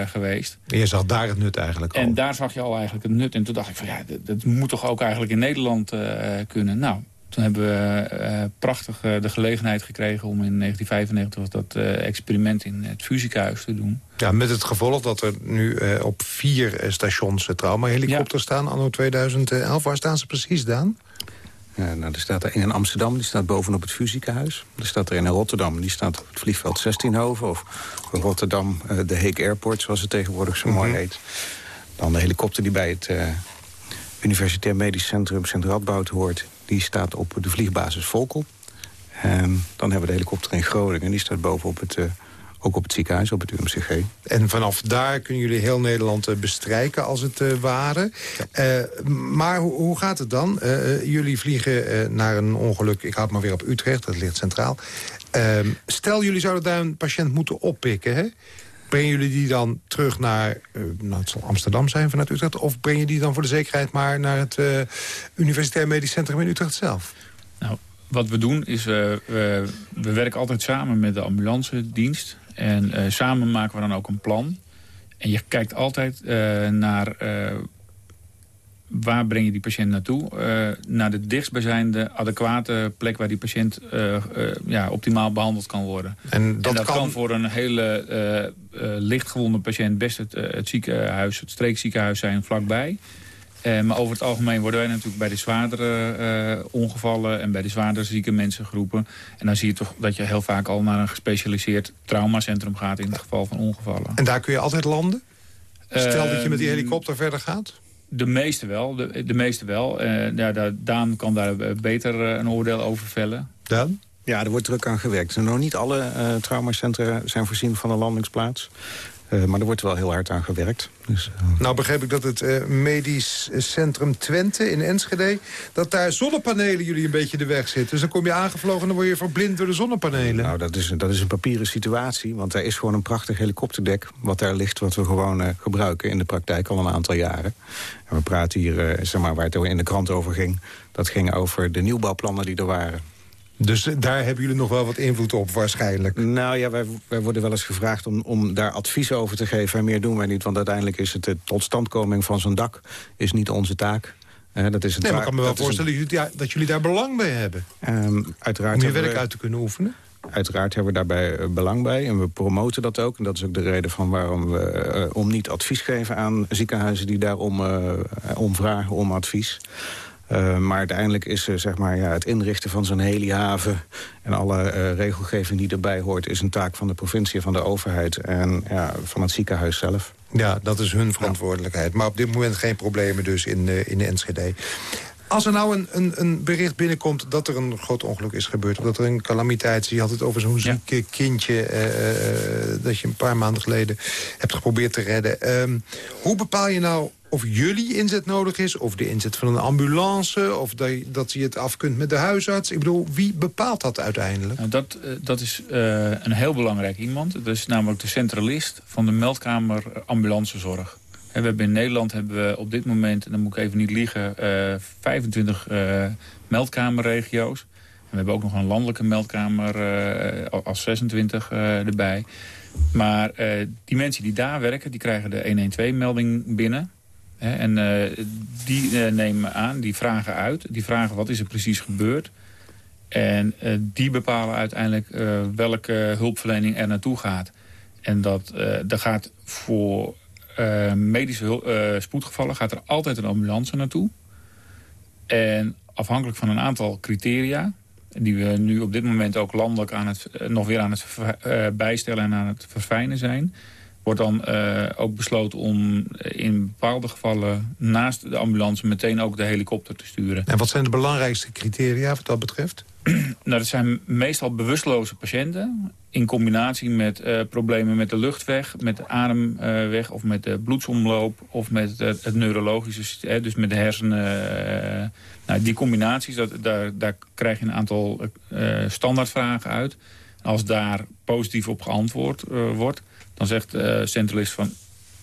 geweest. En je zag daar het nut eigenlijk al. En daar zag je al eigenlijk het nut. En toen dacht ik van ja, dat, dat moet toch ook eigenlijk in Nederland kunnen. Nou, toen hebben we uh, prachtig uh, de gelegenheid gekregen om in 1995 dat uh, experiment in het fusiehuis te doen. Ja, met het gevolg dat er nu op vier stations traumahelikopters ja. staan anno 2011. Waar staan ze precies, Daan? Ja, nou, er staat er in Amsterdam, die staat bovenop het fusiehuis. Er staat er in Rotterdam, die staat op het vliegveld 16hoven. Of Rotterdam, de Heek Airport, zoals het tegenwoordig zo mooi mm -hmm. heet. Dan de helikopter die bij het Universitair Medisch Centrum Sint-Radboud hoort die staat op de vliegbasis Volkel. En dan hebben we de helikopter in Groningen. Die staat bovenop het, uh, ook op het ziekenhuis, op het UMCG. En vanaf daar kunnen jullie heel Nederland uh, bestrijken als het uh, ware. Ja. maar hoe, hoe, gaat het dan? jullie vliegen naar een ongeluk, ik houd maar weer op Utrecht, dat ligt centraal. Ehm, stel, jullie zouden daar een patiënt moeten oppikken, hè? Brengen jullie die dan terug naar, uh, het zal Amsterdam zijn vanuit Utrecht... of breng je die dan voor de zekerheid maar naar het uh, Universitair Medisch Centrum in Utrecht zelf? Nou, wat we doen is, we, we, werken altijd samen met de ambulance dienst. En samen maken we dan ook een plan. En je kijkt altijd naar waar breng je die patiënt naartoe? Uh, naar de dichtstbijzijnde adequate plek waar die patiënt uh, uh, ja, optimaal behandeld kan worden. En dat, en dat kan... kan... voor een hele lichtgewonde patiënt best het, het ziekenhuis, het streekziekenhuis zijn vlakbij. maar over het algemeen worden wij natuurlijk bij de zwaardere ongevallen en bij de zwaardere zieke mensen geroepen. En dan zie je toch dat je heel vaak al naar een gespecialiseerd traumacentrum gaat in het geval van ongevallen. En daar kun je altijd landen? Stel dat je met die ehm, helikopter verder gaat? De meeste wel. De, de meeste wel. Uh, ja, Daan kan daar beter uh, een oordeel over vellen. Daan? Ja, er wordt druk aan gewerkt. Nog niet alle uh, traumacentra zijn voorzien van een landingsplaats. Uh, maar er wordt wel heel hard aan gewerkt. Dus, uh... Nou begreep ik dat het uh, medisch centrum Twente in Enschede... dat daar zonnepanelen jullie een beetje de weg zitten. Dus dan kom je aangevlogen en dan word je verblind door de zonnepanelen. Nou, dat is, dat is een papieren situatie. Want er is gewoon een prachtig helikopterdek wat daar ligt... wat we gewoon gebruiken in de praktijk al een aantal jaren. En we praten hier, zeg maar, waar het in de krant over ging... dat ging over de nieuwbouwplannen die er waren. Dus daar hebben jullie nog wel wat invloed op waarschijnlijk? Nou ja, wij, wij worden wel eens gevraagd om, om daar advies over te geven. En meer doen wij niet, want uiteindelijk is het de totstandkoming van zo'n dak... is niet onze taak. Uh, dat is een nee, maar ik kan me wel voorstellen een... dat jullie daar belang bij hebben. Um, uiteraard om je werk uit te kunnen oefenen? Uiteraard hebben we daarbij uh, belang bij en we promoten dat ook. En dat is ook de reden van waarom we uh, om niet advies geven aan ziekenhuizen... die daarom om vragen om advies. Uh, maar uiteindelijk is uh, zeg maar, ja, het inrichten van zo'n helihaven... en alle uh, regelgeving die erbij hoort... is een taak van de provincie van de overheid... en ja, van het ziekenhuis zelf. Ja, dat is hun verantwoordelijkheid. Maar op dit moment geen problemen dus in, in de Enschede. Als er nou een, een, een, bericht binnenkomt dat er een groot ongeluk is gebeurd... of dat er een calamiteit is, je had het over zo'n ja. ziek kindje... dat je een paar maanden geleden hebt geprobeerd te redden. Um, hoe bepaal je nou of jullie inzet nodig is, of de inzet van een ambulance... of dat, je het af kunt met de huisarts. Ik bedoel, wie bepaalt dat uiteindelijk? Nou, dat, eh, dat is uh, een heel belangrijk iemand. Dat is namelijk de centralist van de meldkamer ambulancezorg. En we hebben in Nederland hebben we op dit moment, en dan moet ik even niet liegen... Uh, 25 meldkamerregio's. En we hebben ook nog een landelijke meldkamer als 26 erbij. Maar die mensen die daar werken, die krijgen de 112-melding binnen en uh, die uh, nemen aan, die vragen uit. Die vragen wat is er precies gebeurd. En uh, die bepalen uiteindelijk welke hulpverlening er naartoe gaat. En dat, dat gaat voor medische spoedgevallen gaat er altijd een ambulance naartoe. En afhankelijk van een aantal criteria... die we nu op dit moment ook landelijk aan het, nog weer aan het bijstellen en aan het verfijnen zijn wordt dan uh, ook besloten om in bepaalde gevallen naast de ambulance meteen ook de helikopter te sturen. En wat zijn de belangrijkste criteria wat dat betreft? (clears throat) nou, dat zijn meestal bewusteloze patiënten in combinatie met uh, problemen met de luchtweg, met de ademweg of met de bloedsomloop of met het, het neurologische, dus met de hersenen. nou, die combinaties, dat, daar, daar krijg je een aantal standaardvragen uit. Als daar positief op geantwoord wordt, dan zegt de centralist van...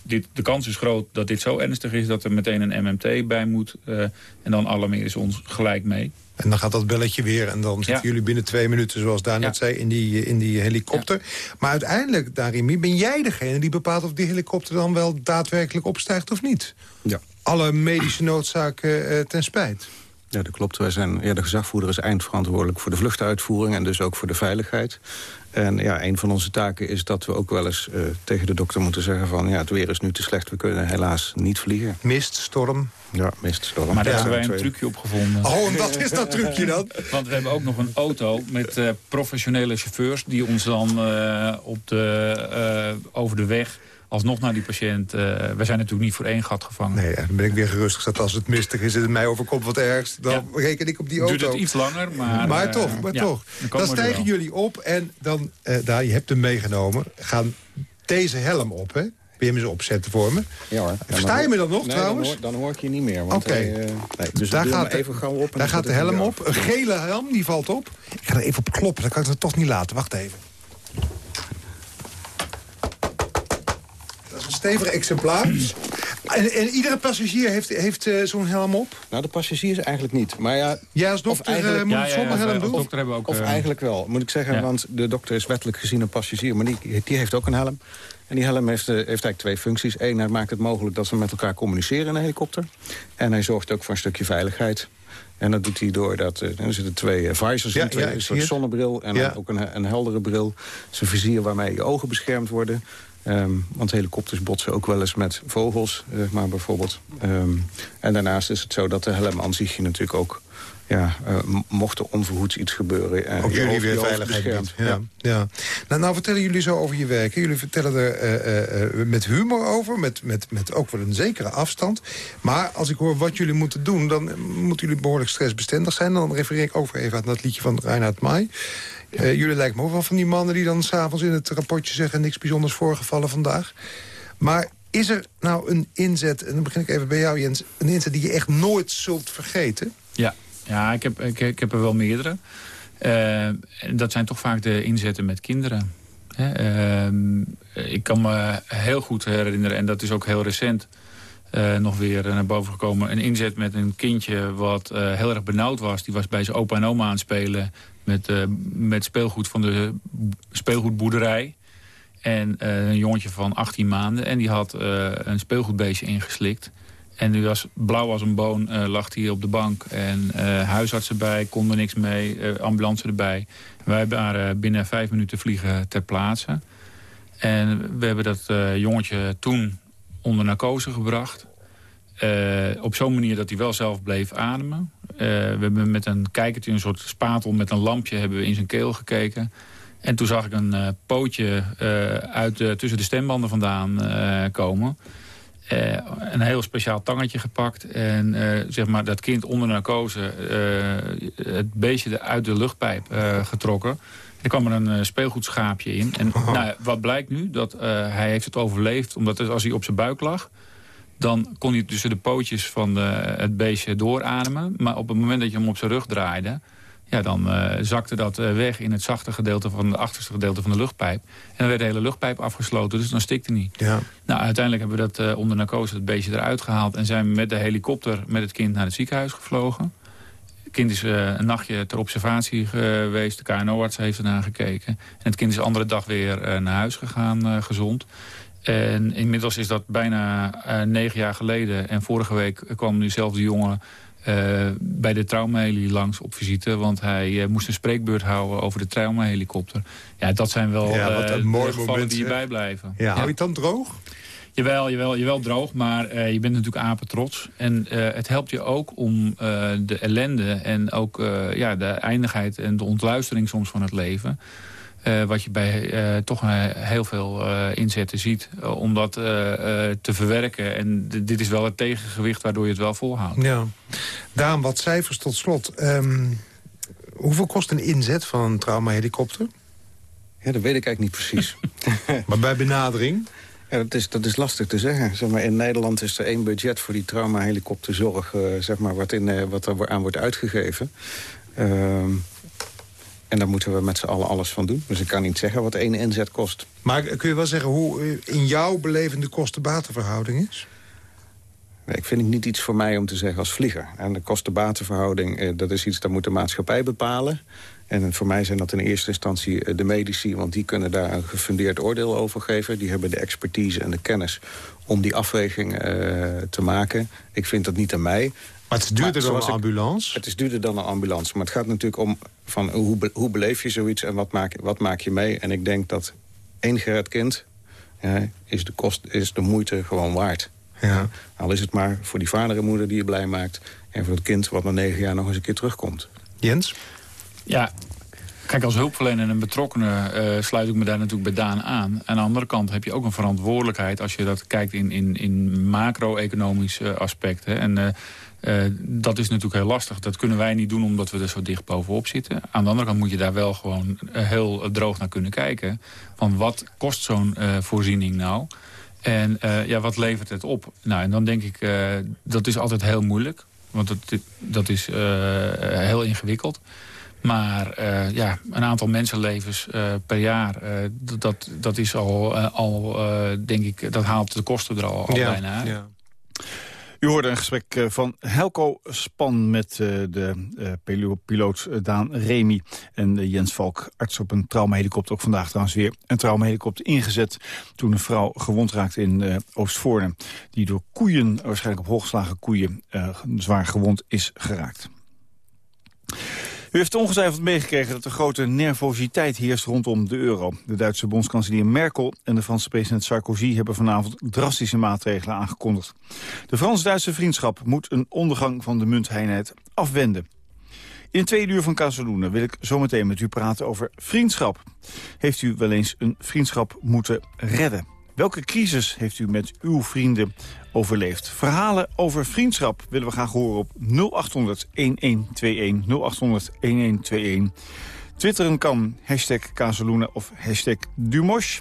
Dit, de kans is groot dat dit zo ernstig is dat er meteen een MMT bij moet. Uh, en dan alarmeren ze ons gelijk mee. En dan gaat dat belletje weer en dan zitten jullie binnen twee minuten... zoals Daan net zei, in die, in die helikopter. Maar uiteindelijk, Darimi, ben jij degene die bepaalt... of die helikopter dan wel daadwerkelijk opstijgt of niet? Ja. Alle medische noodzaken uh, ten spijt. Ja, dat klopt. Wij zijn, ja, de gezagvoerder is eindverantwoordelijk voor de vluchtuitvoering... en dus ook voor de veiligheid. En ja, een van onze taken is dat we ook wel eens uh, tegen de dokter moeten zeggen van... ja, het weer is nu te slecht, we kunnen helaas niet vliegen. Mist, storm. Ja, mist, storm. Maar daar hebben wij een trucje op gevonden. Oh, en wat is dat trucje dan? (laughs) Want we hebben ook nog een auto met uh, professionele chauffeurs... die ons dan uh, op de, over de weg alsnog naar die patiënt... Uh, we zijn natuurlijk niet voor één gat gevangen. Nee, dan ben ik weer gerustgesteld. Als het mistig is en het mij overkomt wat ergst... dan reken ik op die auto. Duurt het iets langer, maar... Maar toch, maar toch. Dan, stijgen jullie op en dan... Uh, daar, je hebt hem meegenomen. Gaan deze helm op, hè? Wil je hem eens opzetten voor me? Ja hoor. Versta je me dan nog trouwens? Dan hoor, dan hoor, ik je niet meer. Oké. Okay. Uh, nee, dus daar gaat, even gauw op. Daar gaat de helm op. Een gele helm, die valt op. Ik ga er even op kloppen, dan kan ik het toch niet laten. Wacht even. Stevig exemplaar. (clears throat) En, en, iedere passagier heeft, heeft uh, zo'n helm op? Nou, de passagiers eigenlijk niet. Maar ja, ja als dokter eigenlijk, uh, moet ja, zonder helm doen? Dokter hebben ook, of uh, eigenlijk wel, moet ik zeggen. Want de dokter is wettelijk gezien een passagier. Maar die, die heeft ook een helm. En die helm heeft, heeft eigenlijk twee functies. Eén, hij maakt het mogelijk dat we met elkaar communiceren in een helikopter. En hij zorgt ook voor een stukje veiligheid. En dat doet hij door dat er zitten twee visors in, twee, een soort zonnebril en ook een, een heldere bril. Zijn vizier waarmee je ogen beschermd worden. Um, want helikopters botsen ook wel eens met vogels, zeg maar bijvoorbeeld. Um, en daarnaast is het zo dat de helm aan zich je natuurlijk ook ja, uh, mocht er onverhoeds iets gebeuren... Uh, Ook jullie weer veiligheid ja. ja. Nou, nou vertellen jullie zo over je werk. Jullie vertellen er uh, met humor over, met, met, met ook wel een zekere afstand. Maar als ik hoor wat jullie moeten doen... dan moeten jullie behoorlijk stressbestendig zijn. Dan refereer ik over even aan dat liedje van Reinhard Mai. jullie lijken me ook wel van die mannen die dan s'avonds in het rapportje zeggen... niks bijzonders voorgevallen vandaag. Maar is er nou een inzet, en dan begin ik even bij jou Jens... een inzet die je echt nooit zult vergeten? Ja, ja ik, heb, ik, heb er wel meerdere. Uh, dat zijn toch vaak de inzetten met kinderen. Uh, ik kan me heel goed herinneren, en dat is ook heel recent... Uh, nog weer naar boven gekomen. Een inzet met een kindje wat heel erg benauwd was. Die was bij zijn opa en oma aan het spelen... met, met speelgoed van de speelgoedboerderij. En een jongetje van 18 maanden. En die had een speelgoedbeestje ingeslikt. En nu was blauw als een boon, lag hij op de bank. En huisarts erbij, konden niks mee, ambulance erbij. Wij waren binnen vijf minuten vliegen ter plaatse. En we hebben dat jongetje toen onder narcose gebracht. op zo'n manier dat hij wel zelf bleef ademen. we hebben met een kijkertje, een soort spatel met een lampje... hebben we in zijn keel gekeken... En toen zag ik een uh, pootje uit, tussen de stembanden vandaan komen. een heel speciaal tangetje gepakt. En zeg maar dat kind onder narcose het beestje uit de luchtpijp getrokken. Er kwam er een speelgoedschaapje in. En oh. nou, wat blijkt nu? Dat hij heeft het overleefd. Omdat het, als hij op zijn buik lag... dan kon hij tussen de pootjes van de, het beestje doorademen. Maar op het moment dat je hem op zijn rug draaide ja, dan uh, zakte dat uh, weg in het zachte gedeelte van het achterste gedeelte van de luchtpijp. En dan werd de hele luchtpijp afgesloten, dus dan stikte niet. Ja. Nou, uiteindelijk hebben we dat uh, onder narcose het beestje eruit gehaald... en zijn we met de helikopter met het kind naar het ziekenhuis gevlogen. Kind is een nachtje ter observatie geweest. De KNO-arts heeft ernaar gekeken. En het kind is de andere dag weer naar huis gegaan, gezond. En inmiddels is dat bijna negen jaar geleden. En vorige week kwam nu zelf de jongen uh, bij de traumaheli langs op visite. Want hij uh, moest een spreekbeurt houden over de traumahelikopter. Ja, dat zijn wel ja, uh, gevallen moment, die hierbij blijven. Ja, Hou je het dan droog? Jawel, jawel, jawel droog, maar je bent natuurlijk apetrots. En het helpt je ook om de ellende en ook ja, de eindigheid en de ontluistering soms van het leven... Uh, wat je bij uh, toch heel veel uh, inzetten ziet. om dat te verwerken. En dit is wel het tegengewicht waardoor je het wel volhoudt. Ja. Daan, wat cijfers tot slot. Um, hoeveel kost een inzet van een traumahelikopter? Ja, dat weet ik eigenlijk niet precies. (laughs) maar bij benadering? Ja, dat is, dat is lastig te zeggen. Zeg maar, in Nederland is er één budget voor die traumahelikopterzorg... zeg maar, wat, in, wat er aan wordt uitgegeven. Uh, en daar moeten we met z'n allen alles van doen. Dus ik kan niet zeggen wat één inzet kost. Maar kun je wel zeggen hoe in jouw belevende kosten-batenverhouding is? Nee, ik vind het niet iets voor mij om te zeggen als vlieger. En de kosten-batenverhouding, eh, dat is iets dat moet de maatschappij bepalen. En voor mij zijn dat in eerste instantie eh, de medici... want die kunnen daar een gefundeerd oordeel over geven. Die hebben de expertise en de kennis om die afweging uh, te maken. Ik vind dat niet aan mij. Maar het is duurder dan een ambulance? het is duurder dan een ambulance. Maar het gaat natuurlijk om van hoe, hoe beleef je zoiets en wat maak, wat maak je mee. En ik denk dat één gered kind ja, is, de kost, is de moeite gewoon waard. Ja. Al is het maar voor die vader en moeder die je blij maakt... en voor het kind wat na negen jaar nog eens een keer terugkomt. Jens? Ja, Kijk, als hulpverlener en betrokkenen uh, sluit ik me daar natuurlijk bij Daan aan. Aan de andere kant heb je ook een verantwoordelijkheid... als je dat kijkt in, in, in macro-economisch uh. En uh, dat is natuurlijk heel lastig. Dat kunnen wij niet doen omdat we er zo dicht bovenop zitten. Aan de andere kant moet je daar wel gewoon heel droog naar kunnen kijken. Van wat kost zo'n voorziening nou? En ja, wat levert het op? Nou, en dan denk ik, dat is altijd heel moeilijk. Want dat, dat is heel ingewikkeld. Maar ja, een aantal mensenlevens per jaar, dat, dat is al, al denk ik, dat haalt de kosten er al, al ja, bijna uit. Ja. U hoorde een gesprek eh, van Helco Span met eh, de piloot Daan Remy en Jens Valk, arts op een traumahelikopter. Ook vandaag trouwens weer een traumahelikopter ingezet toen een vrouw gewond raakte in Oostvoorne. Die door koeien, waarschijnlijk op hooggeslagen koeien, zwaar gewond is geraakt. U heeft ongetwijfeld meegekregen dat er grote nervositeit heerst rondom de euro. De Duitse bondskanselier Merkel en de Franse president Sarkozy hebben vanavond drastische maatregelen aangekondigd. De Frans-Duitse vriendschap moet een ondergang van de muntheid afwenden. In het tweede uur van Casaluna wil ik zometeen met u praten over vriendschap. Heeft u wel eens een vriendschap moeten redden? Welke crisis heeft u met uw vrienden overleefd? Verhalen over vriendschap willen we graag horen op 0800 1121. 0800 1121. Twitteren kan hashtag Kazeluna of hashtag Dumosh.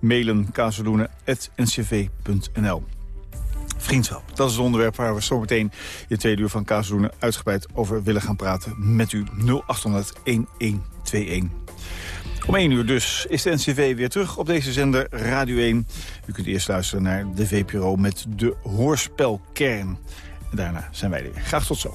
Mailen kazeluna.ncv.nl. Vriendschap, dat is het onderwerp waar we zo meteen in tweede uur van Kazeluna uitgebreid over willen gaan praten met u 0800 1121. Om 1 uur dus is de NCV weer terug op deze zender Radio 1. U kunt eerst luisteren naar de VPRO met de hoorspelkern. En daarna zijn wij er weer. Graag tot zo.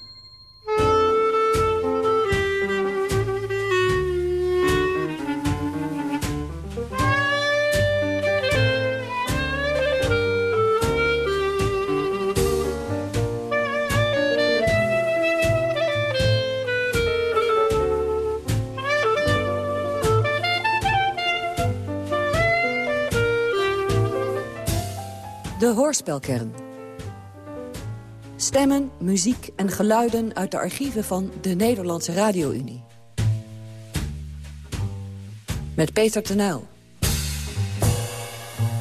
Hoorspelkern. Stemmen, muziek en geluiden uit de archieven van de Nederlandse Radio-Unie. Met Peter Tenuil.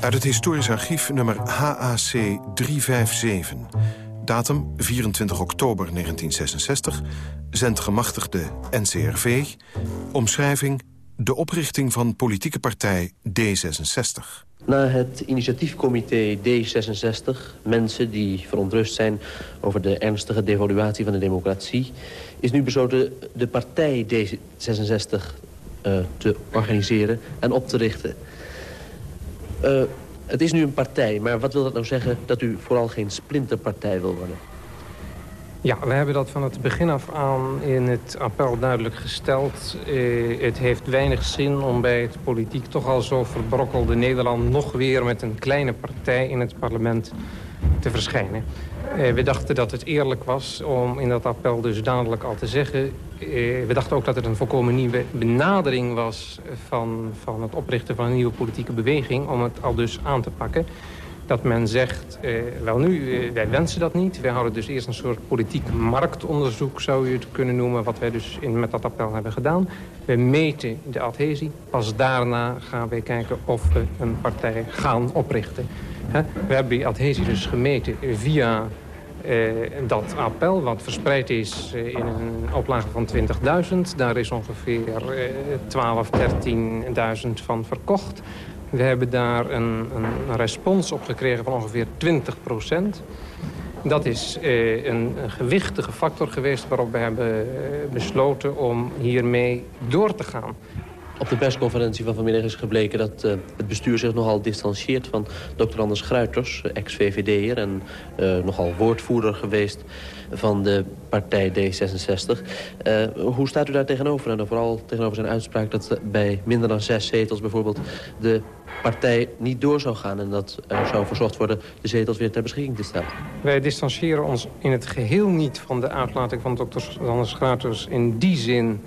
Uit het historisch archief nummer HAC 357. Datum 24 oktober 1966. Zendgemachtigde NCRV. Omschrijving de oprichting van politieke partij D66. Na het initiatiefcomité D66, mensen die verontrust zijn over de ernstige devaluatie van de democratie, is nu besloten de partij D66 uh, te organiseren en op te richten. Uh, het is nu een partij, maar wat wil dat nou zeggen dat u vooral geen splinterpartij wil worden? Ja, we hebben dat van het begin af aan in het appel duidelijk gesteld. Uh, het heeft weinig zin om bij het politiek toch al zo verbrokkelde Nederland... nog weer met een kleine partij in het parlement te verschijnen. Uh, we dachten dat het eerlijk was om in dat appel dus dadelijk al te zeggen... Uh, we dachten ook dat het een volkomen nieuwe benadering was... Van, van het oprichten van een nieuwe politieke beweging... om het al dus aan te pakken dat men zegt, eh, wel nu, eh, wij wensen dat niet. Wij houden dus eerst een soort politiek marktonderzoek, zou je het kunnen noemen... wat wij dus in, met dat appel hebben gedaan. We meten de adhesie. Pas daarna gaan wij kijken of we een partij gaan oprichten. We hebben die adhesie dus gemeten via uh, dat appel, wat verspreid is in een oplage van 20.000. Daar is ongeveer uh, 12, 13.000 van verkocht. We hebben daar een, een respons op gekregen van ongeveer 20 procent. Dat is eh, een, gewichtige factor geweest waarop we hebben eh, besloten om hiermee door te gaan. Op de persconferentie van vanmiddag is gebleken dat uh, het bestuur zich nogal distancieert van dokter Anders Gruiters, ex-VVD'er en uh, nogal woordvoerder geweest van de partij D66. Uh, hoe staat u daar tegenover? En dan vooral tegenover zijn uitspraak dat bij minder dan zes zetels bijvoorbeeld de partij niet door zou gaan... en dat er zou verzocht worden de zetels weer ter beschikking te stellen. Wij distancieren ons in het geheel niet van de uitlating van dokter Anders Gruiters... in die zin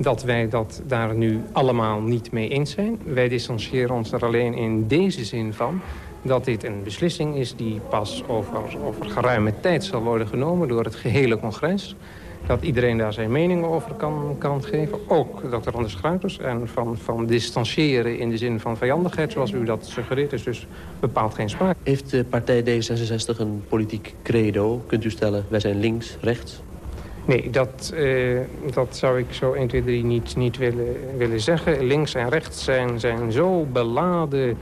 dat wij dat daar nu allemaal niet mee eens zijn. Wij distancieren ons er alleen in deze zin van dat dit een beslissing is die pas over, over geruime tijd zal worden genomen door het gehele congres. Dat iedereen daar zijn mening over kan, kan geven. Ook dokter Anders Gruiters. En van, van distancieren in de zin van vijandigheid, zoals u dat suggereert, is dus bepaald geen sprake. Heeft de partij D66 een politiek credo? Kunt u stellen, wij zijn links, rechts? Nee, dat, uh, dat zou ik zo 1, 2, 3 niet, niet willen, willen zeggen. Links en rechts zijn, zijn zo beladen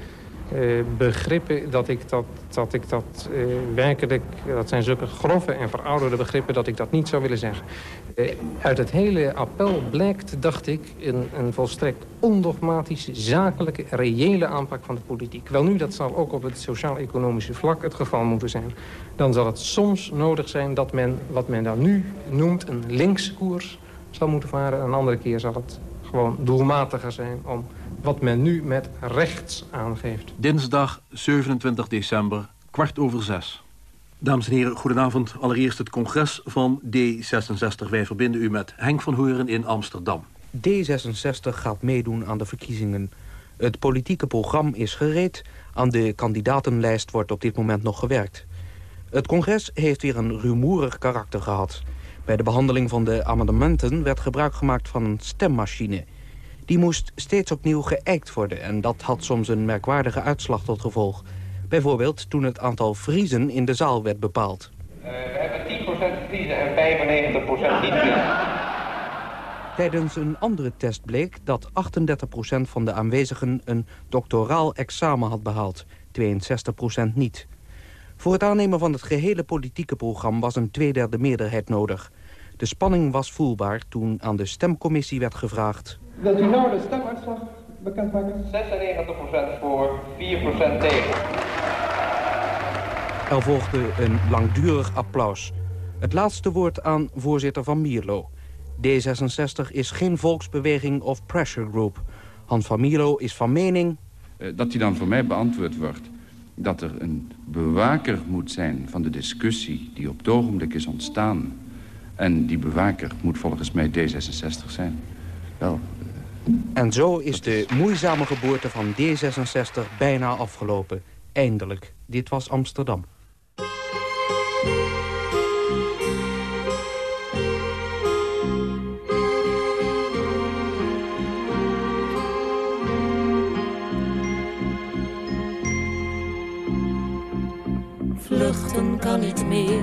uh, begrippen dat ik dat, dat, ik dat uh, werkelijk... dat zijn zulke grove en verouderde begrippen dat ik dat niet zou willen zeggen. Uh, uit het hele appel blijkt, dacht ik, een, een volstrekt ondogmatische, zakelijke, reële aanpak van de politiek. Wel nu, dat zal ook op het sociaal-economische vlak het geval moeten zijn. Dan zal het soms nodig zijn dat men, wat men dan nu noemt, een linkse koers zal moeten varen. Een andere keer zal het gewoon doelmatiger zijn om wat men nu met rechts aangeeft. Dinsdag 27 december, kwart over zes. Dames en heren, goedenavond. Allereerst het congres van D66. Wij verbinden u met Henk van Hoeren in Amsterdam. D66 gaat meedoen aan de verkiezingen. Het politieke programma is gereed. Aan de kandidatenlijst wordt op dit moment nog gewerkt. Het congres heeft weer een rumoerig karakter gehad. Bij de behandeling van de amendementen werd gebruik gemaakt van een stemmachine die moest steeds opnieuw geëikt worden... en dat had soms een merkwaardige uitslag tot gevolg. Bijvoorbeeld toen het aantal Friezen in de zaal werd bepaald. Uh, we hebben 10% Friezen en 95% niet-Friezen. Tijdens een andere test bleek dat 38% van de aanwezigen een doctoraal examen had behaald, 62% niet. Voor het aannemen van het gehele politieke programma was een tweederde meerderheid nodig. De spanning was voelbaar toen aan de stemcommissie werd gevraagd... Wilt u nou de stemuitslag bekendmaken? 96% voor, 4% tegen. Er volgde een langdurig applaus. Het laatste woord aan voorzitter van Mierlo. D66 is geen volksbeweging of pressure group. Hans van Mierlo is van mening... Eh, dat die dan voor mij beantwoord wordt dat er een bewaker moet zijn van de discussie die op het ogenblik is ontstaan. En die bewaker moet volgens mij D66 zijn. Wel, en zo is de moeizame geboorte van D66 bijna afgelopen. Eindelijk. Dit was Amsterdam. Vluchten kan niet meer,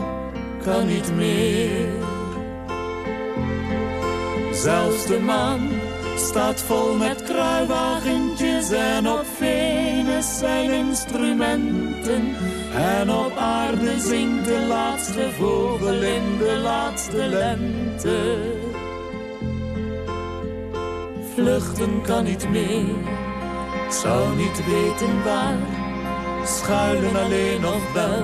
kan niet meer. Zelfs de maan staat vol met kruiwagentjes en op Venus zijn instrumenten. En op aarde zingt de laatste vogel in de laatste lente. Vluchten kan niet meer, zou niet weten waar. Schuilen alleen nog wel,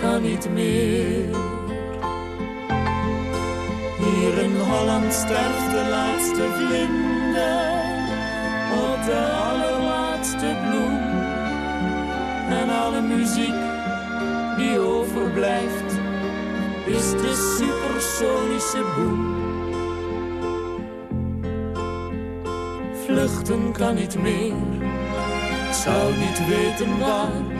kan niet meer. Hier in Holland sterft de laatste vlinder op de allerlaatste bloem. En alle muziek die overblijft, is de supersonische boem. Vluchten kan niet meer, zou niet weten waar.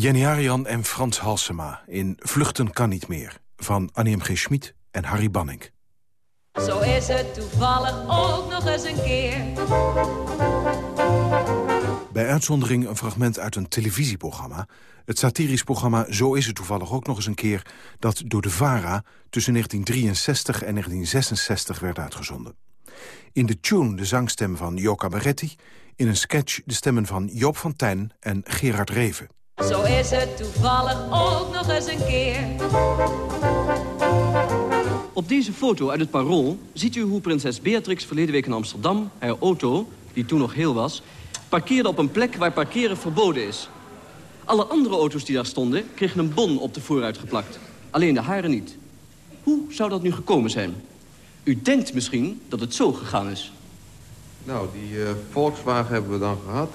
Jenny Arian en Frans Halsema in Vluchten kan niet meer... van Annie M. G. Schmid en Harry Banning. Zo is het toevallig ook nog eens een keer. Bij uitzondering een fragment uit een televisieprogramma. Het satirisch programma Zo is het toevallig ook nog eens een keer... dat door de VARA tussen 1963 en 1966 werd uitgezonden. In de tune de zangstem van Joka Beretti... in een sketch de stemmen van Joop van Tijn en Gerard Reven. Zo is het toevallig ook nog eens een keer. Op deze foto uit het Parool ziet u hoe prinses Beatrix verleden week in Amsterdam... haar auto, die toen nog heel was, parkeerde op een plek waar parkeren verboden is. Alle andere auto's die daar stonden kregen een bon op de vooruit geplakt. Alleen de hare niet. Hoe zou dat nu gekomen zijn? U denkt misschien dat het zo gegaan is. Nou, die uh, Volkswagen hebben we dan gehad.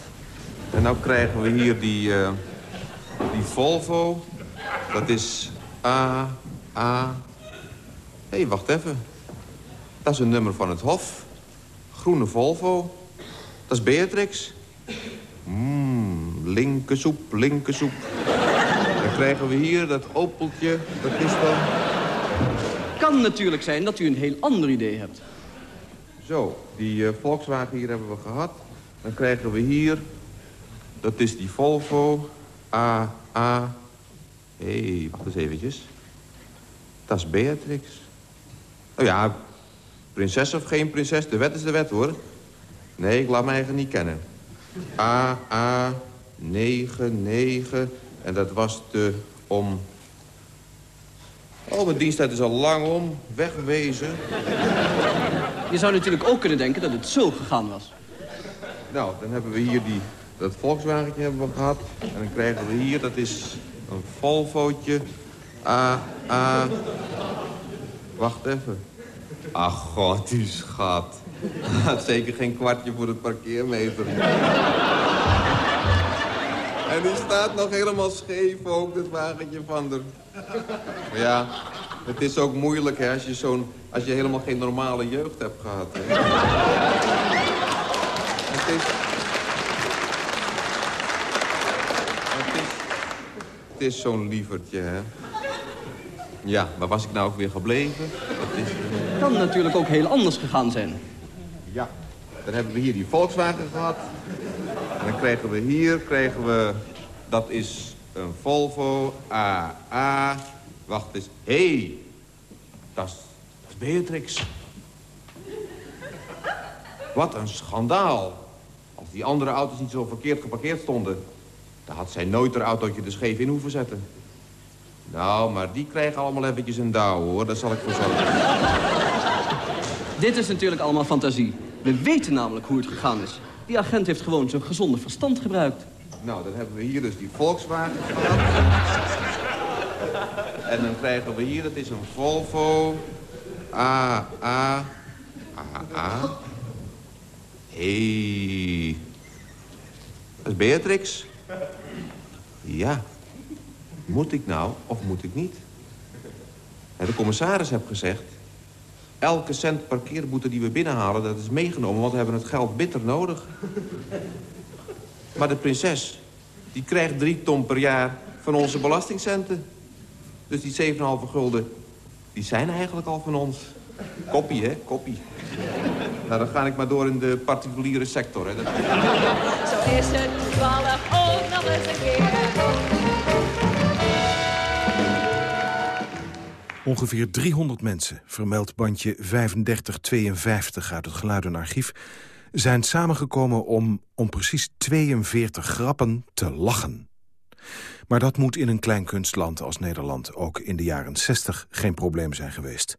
En nu krijgen we hier die... Uh die Volvo, dat is A, A... Hé, hey, wacht even. Dat is een nummer van het Hof. Groene Volvo. Dat is Beatrix. Mmm, linkersoep, linkersoep. Dan krijgen we hier dat Opeltje. Dat is dan... Kan natuurlijk zijn dat u een heel ander idee hebt. Zo, die uh, Volkswagen hier hebben we gehad. Dan krijgen we hier... Dat is die Volvo. A, A. Hé, hey, wacht eens eventjes. Dat is Beatrix. Oh ja, prinses of geen prinses, de wet is de wet, hoor. Nee, ik laat mij eigenlijk niet kennen. A, A, 9, 9. En dat was de om... Oh, mijn diensttijd is al lang om. Wegwezen. Je zou natuurlijk ook kunnen denken dat het zo gegaan was. Nou, dan hebben we hier die dat Volkswagentje hebben we gehad. En dan krijgen we hier, dat is een Volvootje. A, A. Wacht even. Ach, god, die schat. (laughs) Had zeker geen kwartje voor het parkeermeter. en die staat nog helemaal scheef ook, dat wagentje van er. Ja, het is ook moeilijk hè, als je, zo'n, als je helemaal geen normale jeugd hebt gehad. Hè. Is zo'n lievertje, hè? Ja, waar was ik nou ook weer gebleven? Het is... Kan natuurlijk ook heel anders gegaan zijn. Ja, dan hebben we hier die Volkswagen gehad. En dan krijgen we hier, krijgen we... Dat is een Volvo AA. Wacht eens. Hé, hey, dat, is, dat is Beatrix. Wat een schandaal. Als die andere auto's niet zo verkeerd geparkeerd stonden... Daar had zij nooit haar autootje de scheef in hoeven zetten. Nou, maar die krijgen allemaal eventjes een douw, hoor. Daar zal ik voor zorgen. Dit is natuurlijk allemaal fantasie. We weten namelijk hoe het gegaan is. Die agent heeft gewoon zijn gezonde verstand gebruikt. Nou, dan hebben we hier dus die Volkswagen gehad. en dan krijgen we hier, dat is een Volvo. A, A, A, A. Hé. Hey. Dat is Beatrix. Ja. Moet ik nou of moet ik niet? De commissaris heeft gezegd... elke cent parkeerboete die we binnenhalen, dat is meegenomen... want we hebben het geld bitter nodig. Maar de prinses, die krijgt drie ton per jaar van onze belastingcenten. Dus die 7,5 gulden, die zijn eigenlijk al van ons. Koppie, hè? Koppie. Nou, dan ga ik maar door in de particuliere sector, hè. Zo is het toevallig ook nog eens een keer. Ongeveer 300 mensen, vermeldt bandje 3552 uit het Geluidenarchief... zijn samengekomen om, om precies 42 grappen te lachen. Maar dat moet in een klein kunstland als Nederland ook in de jaren 60 geen probleem zijn geweest.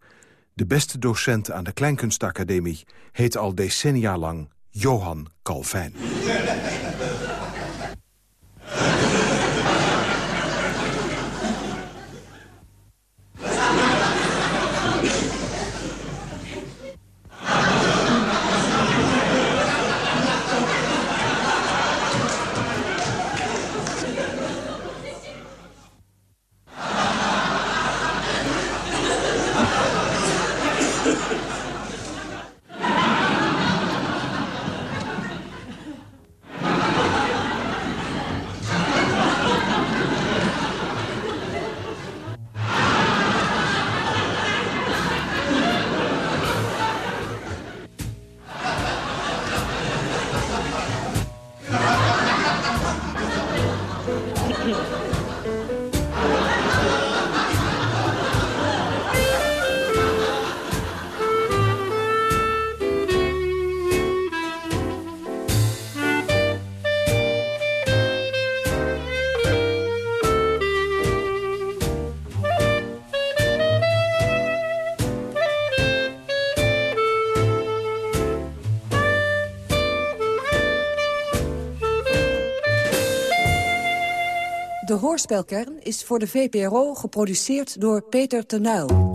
De beste docent aan de Kleinkunstacademie heet al decennia lang Johan Calvijn. Hoorspelkern is voor de VPRO geproduceerd door Peter Tenuil.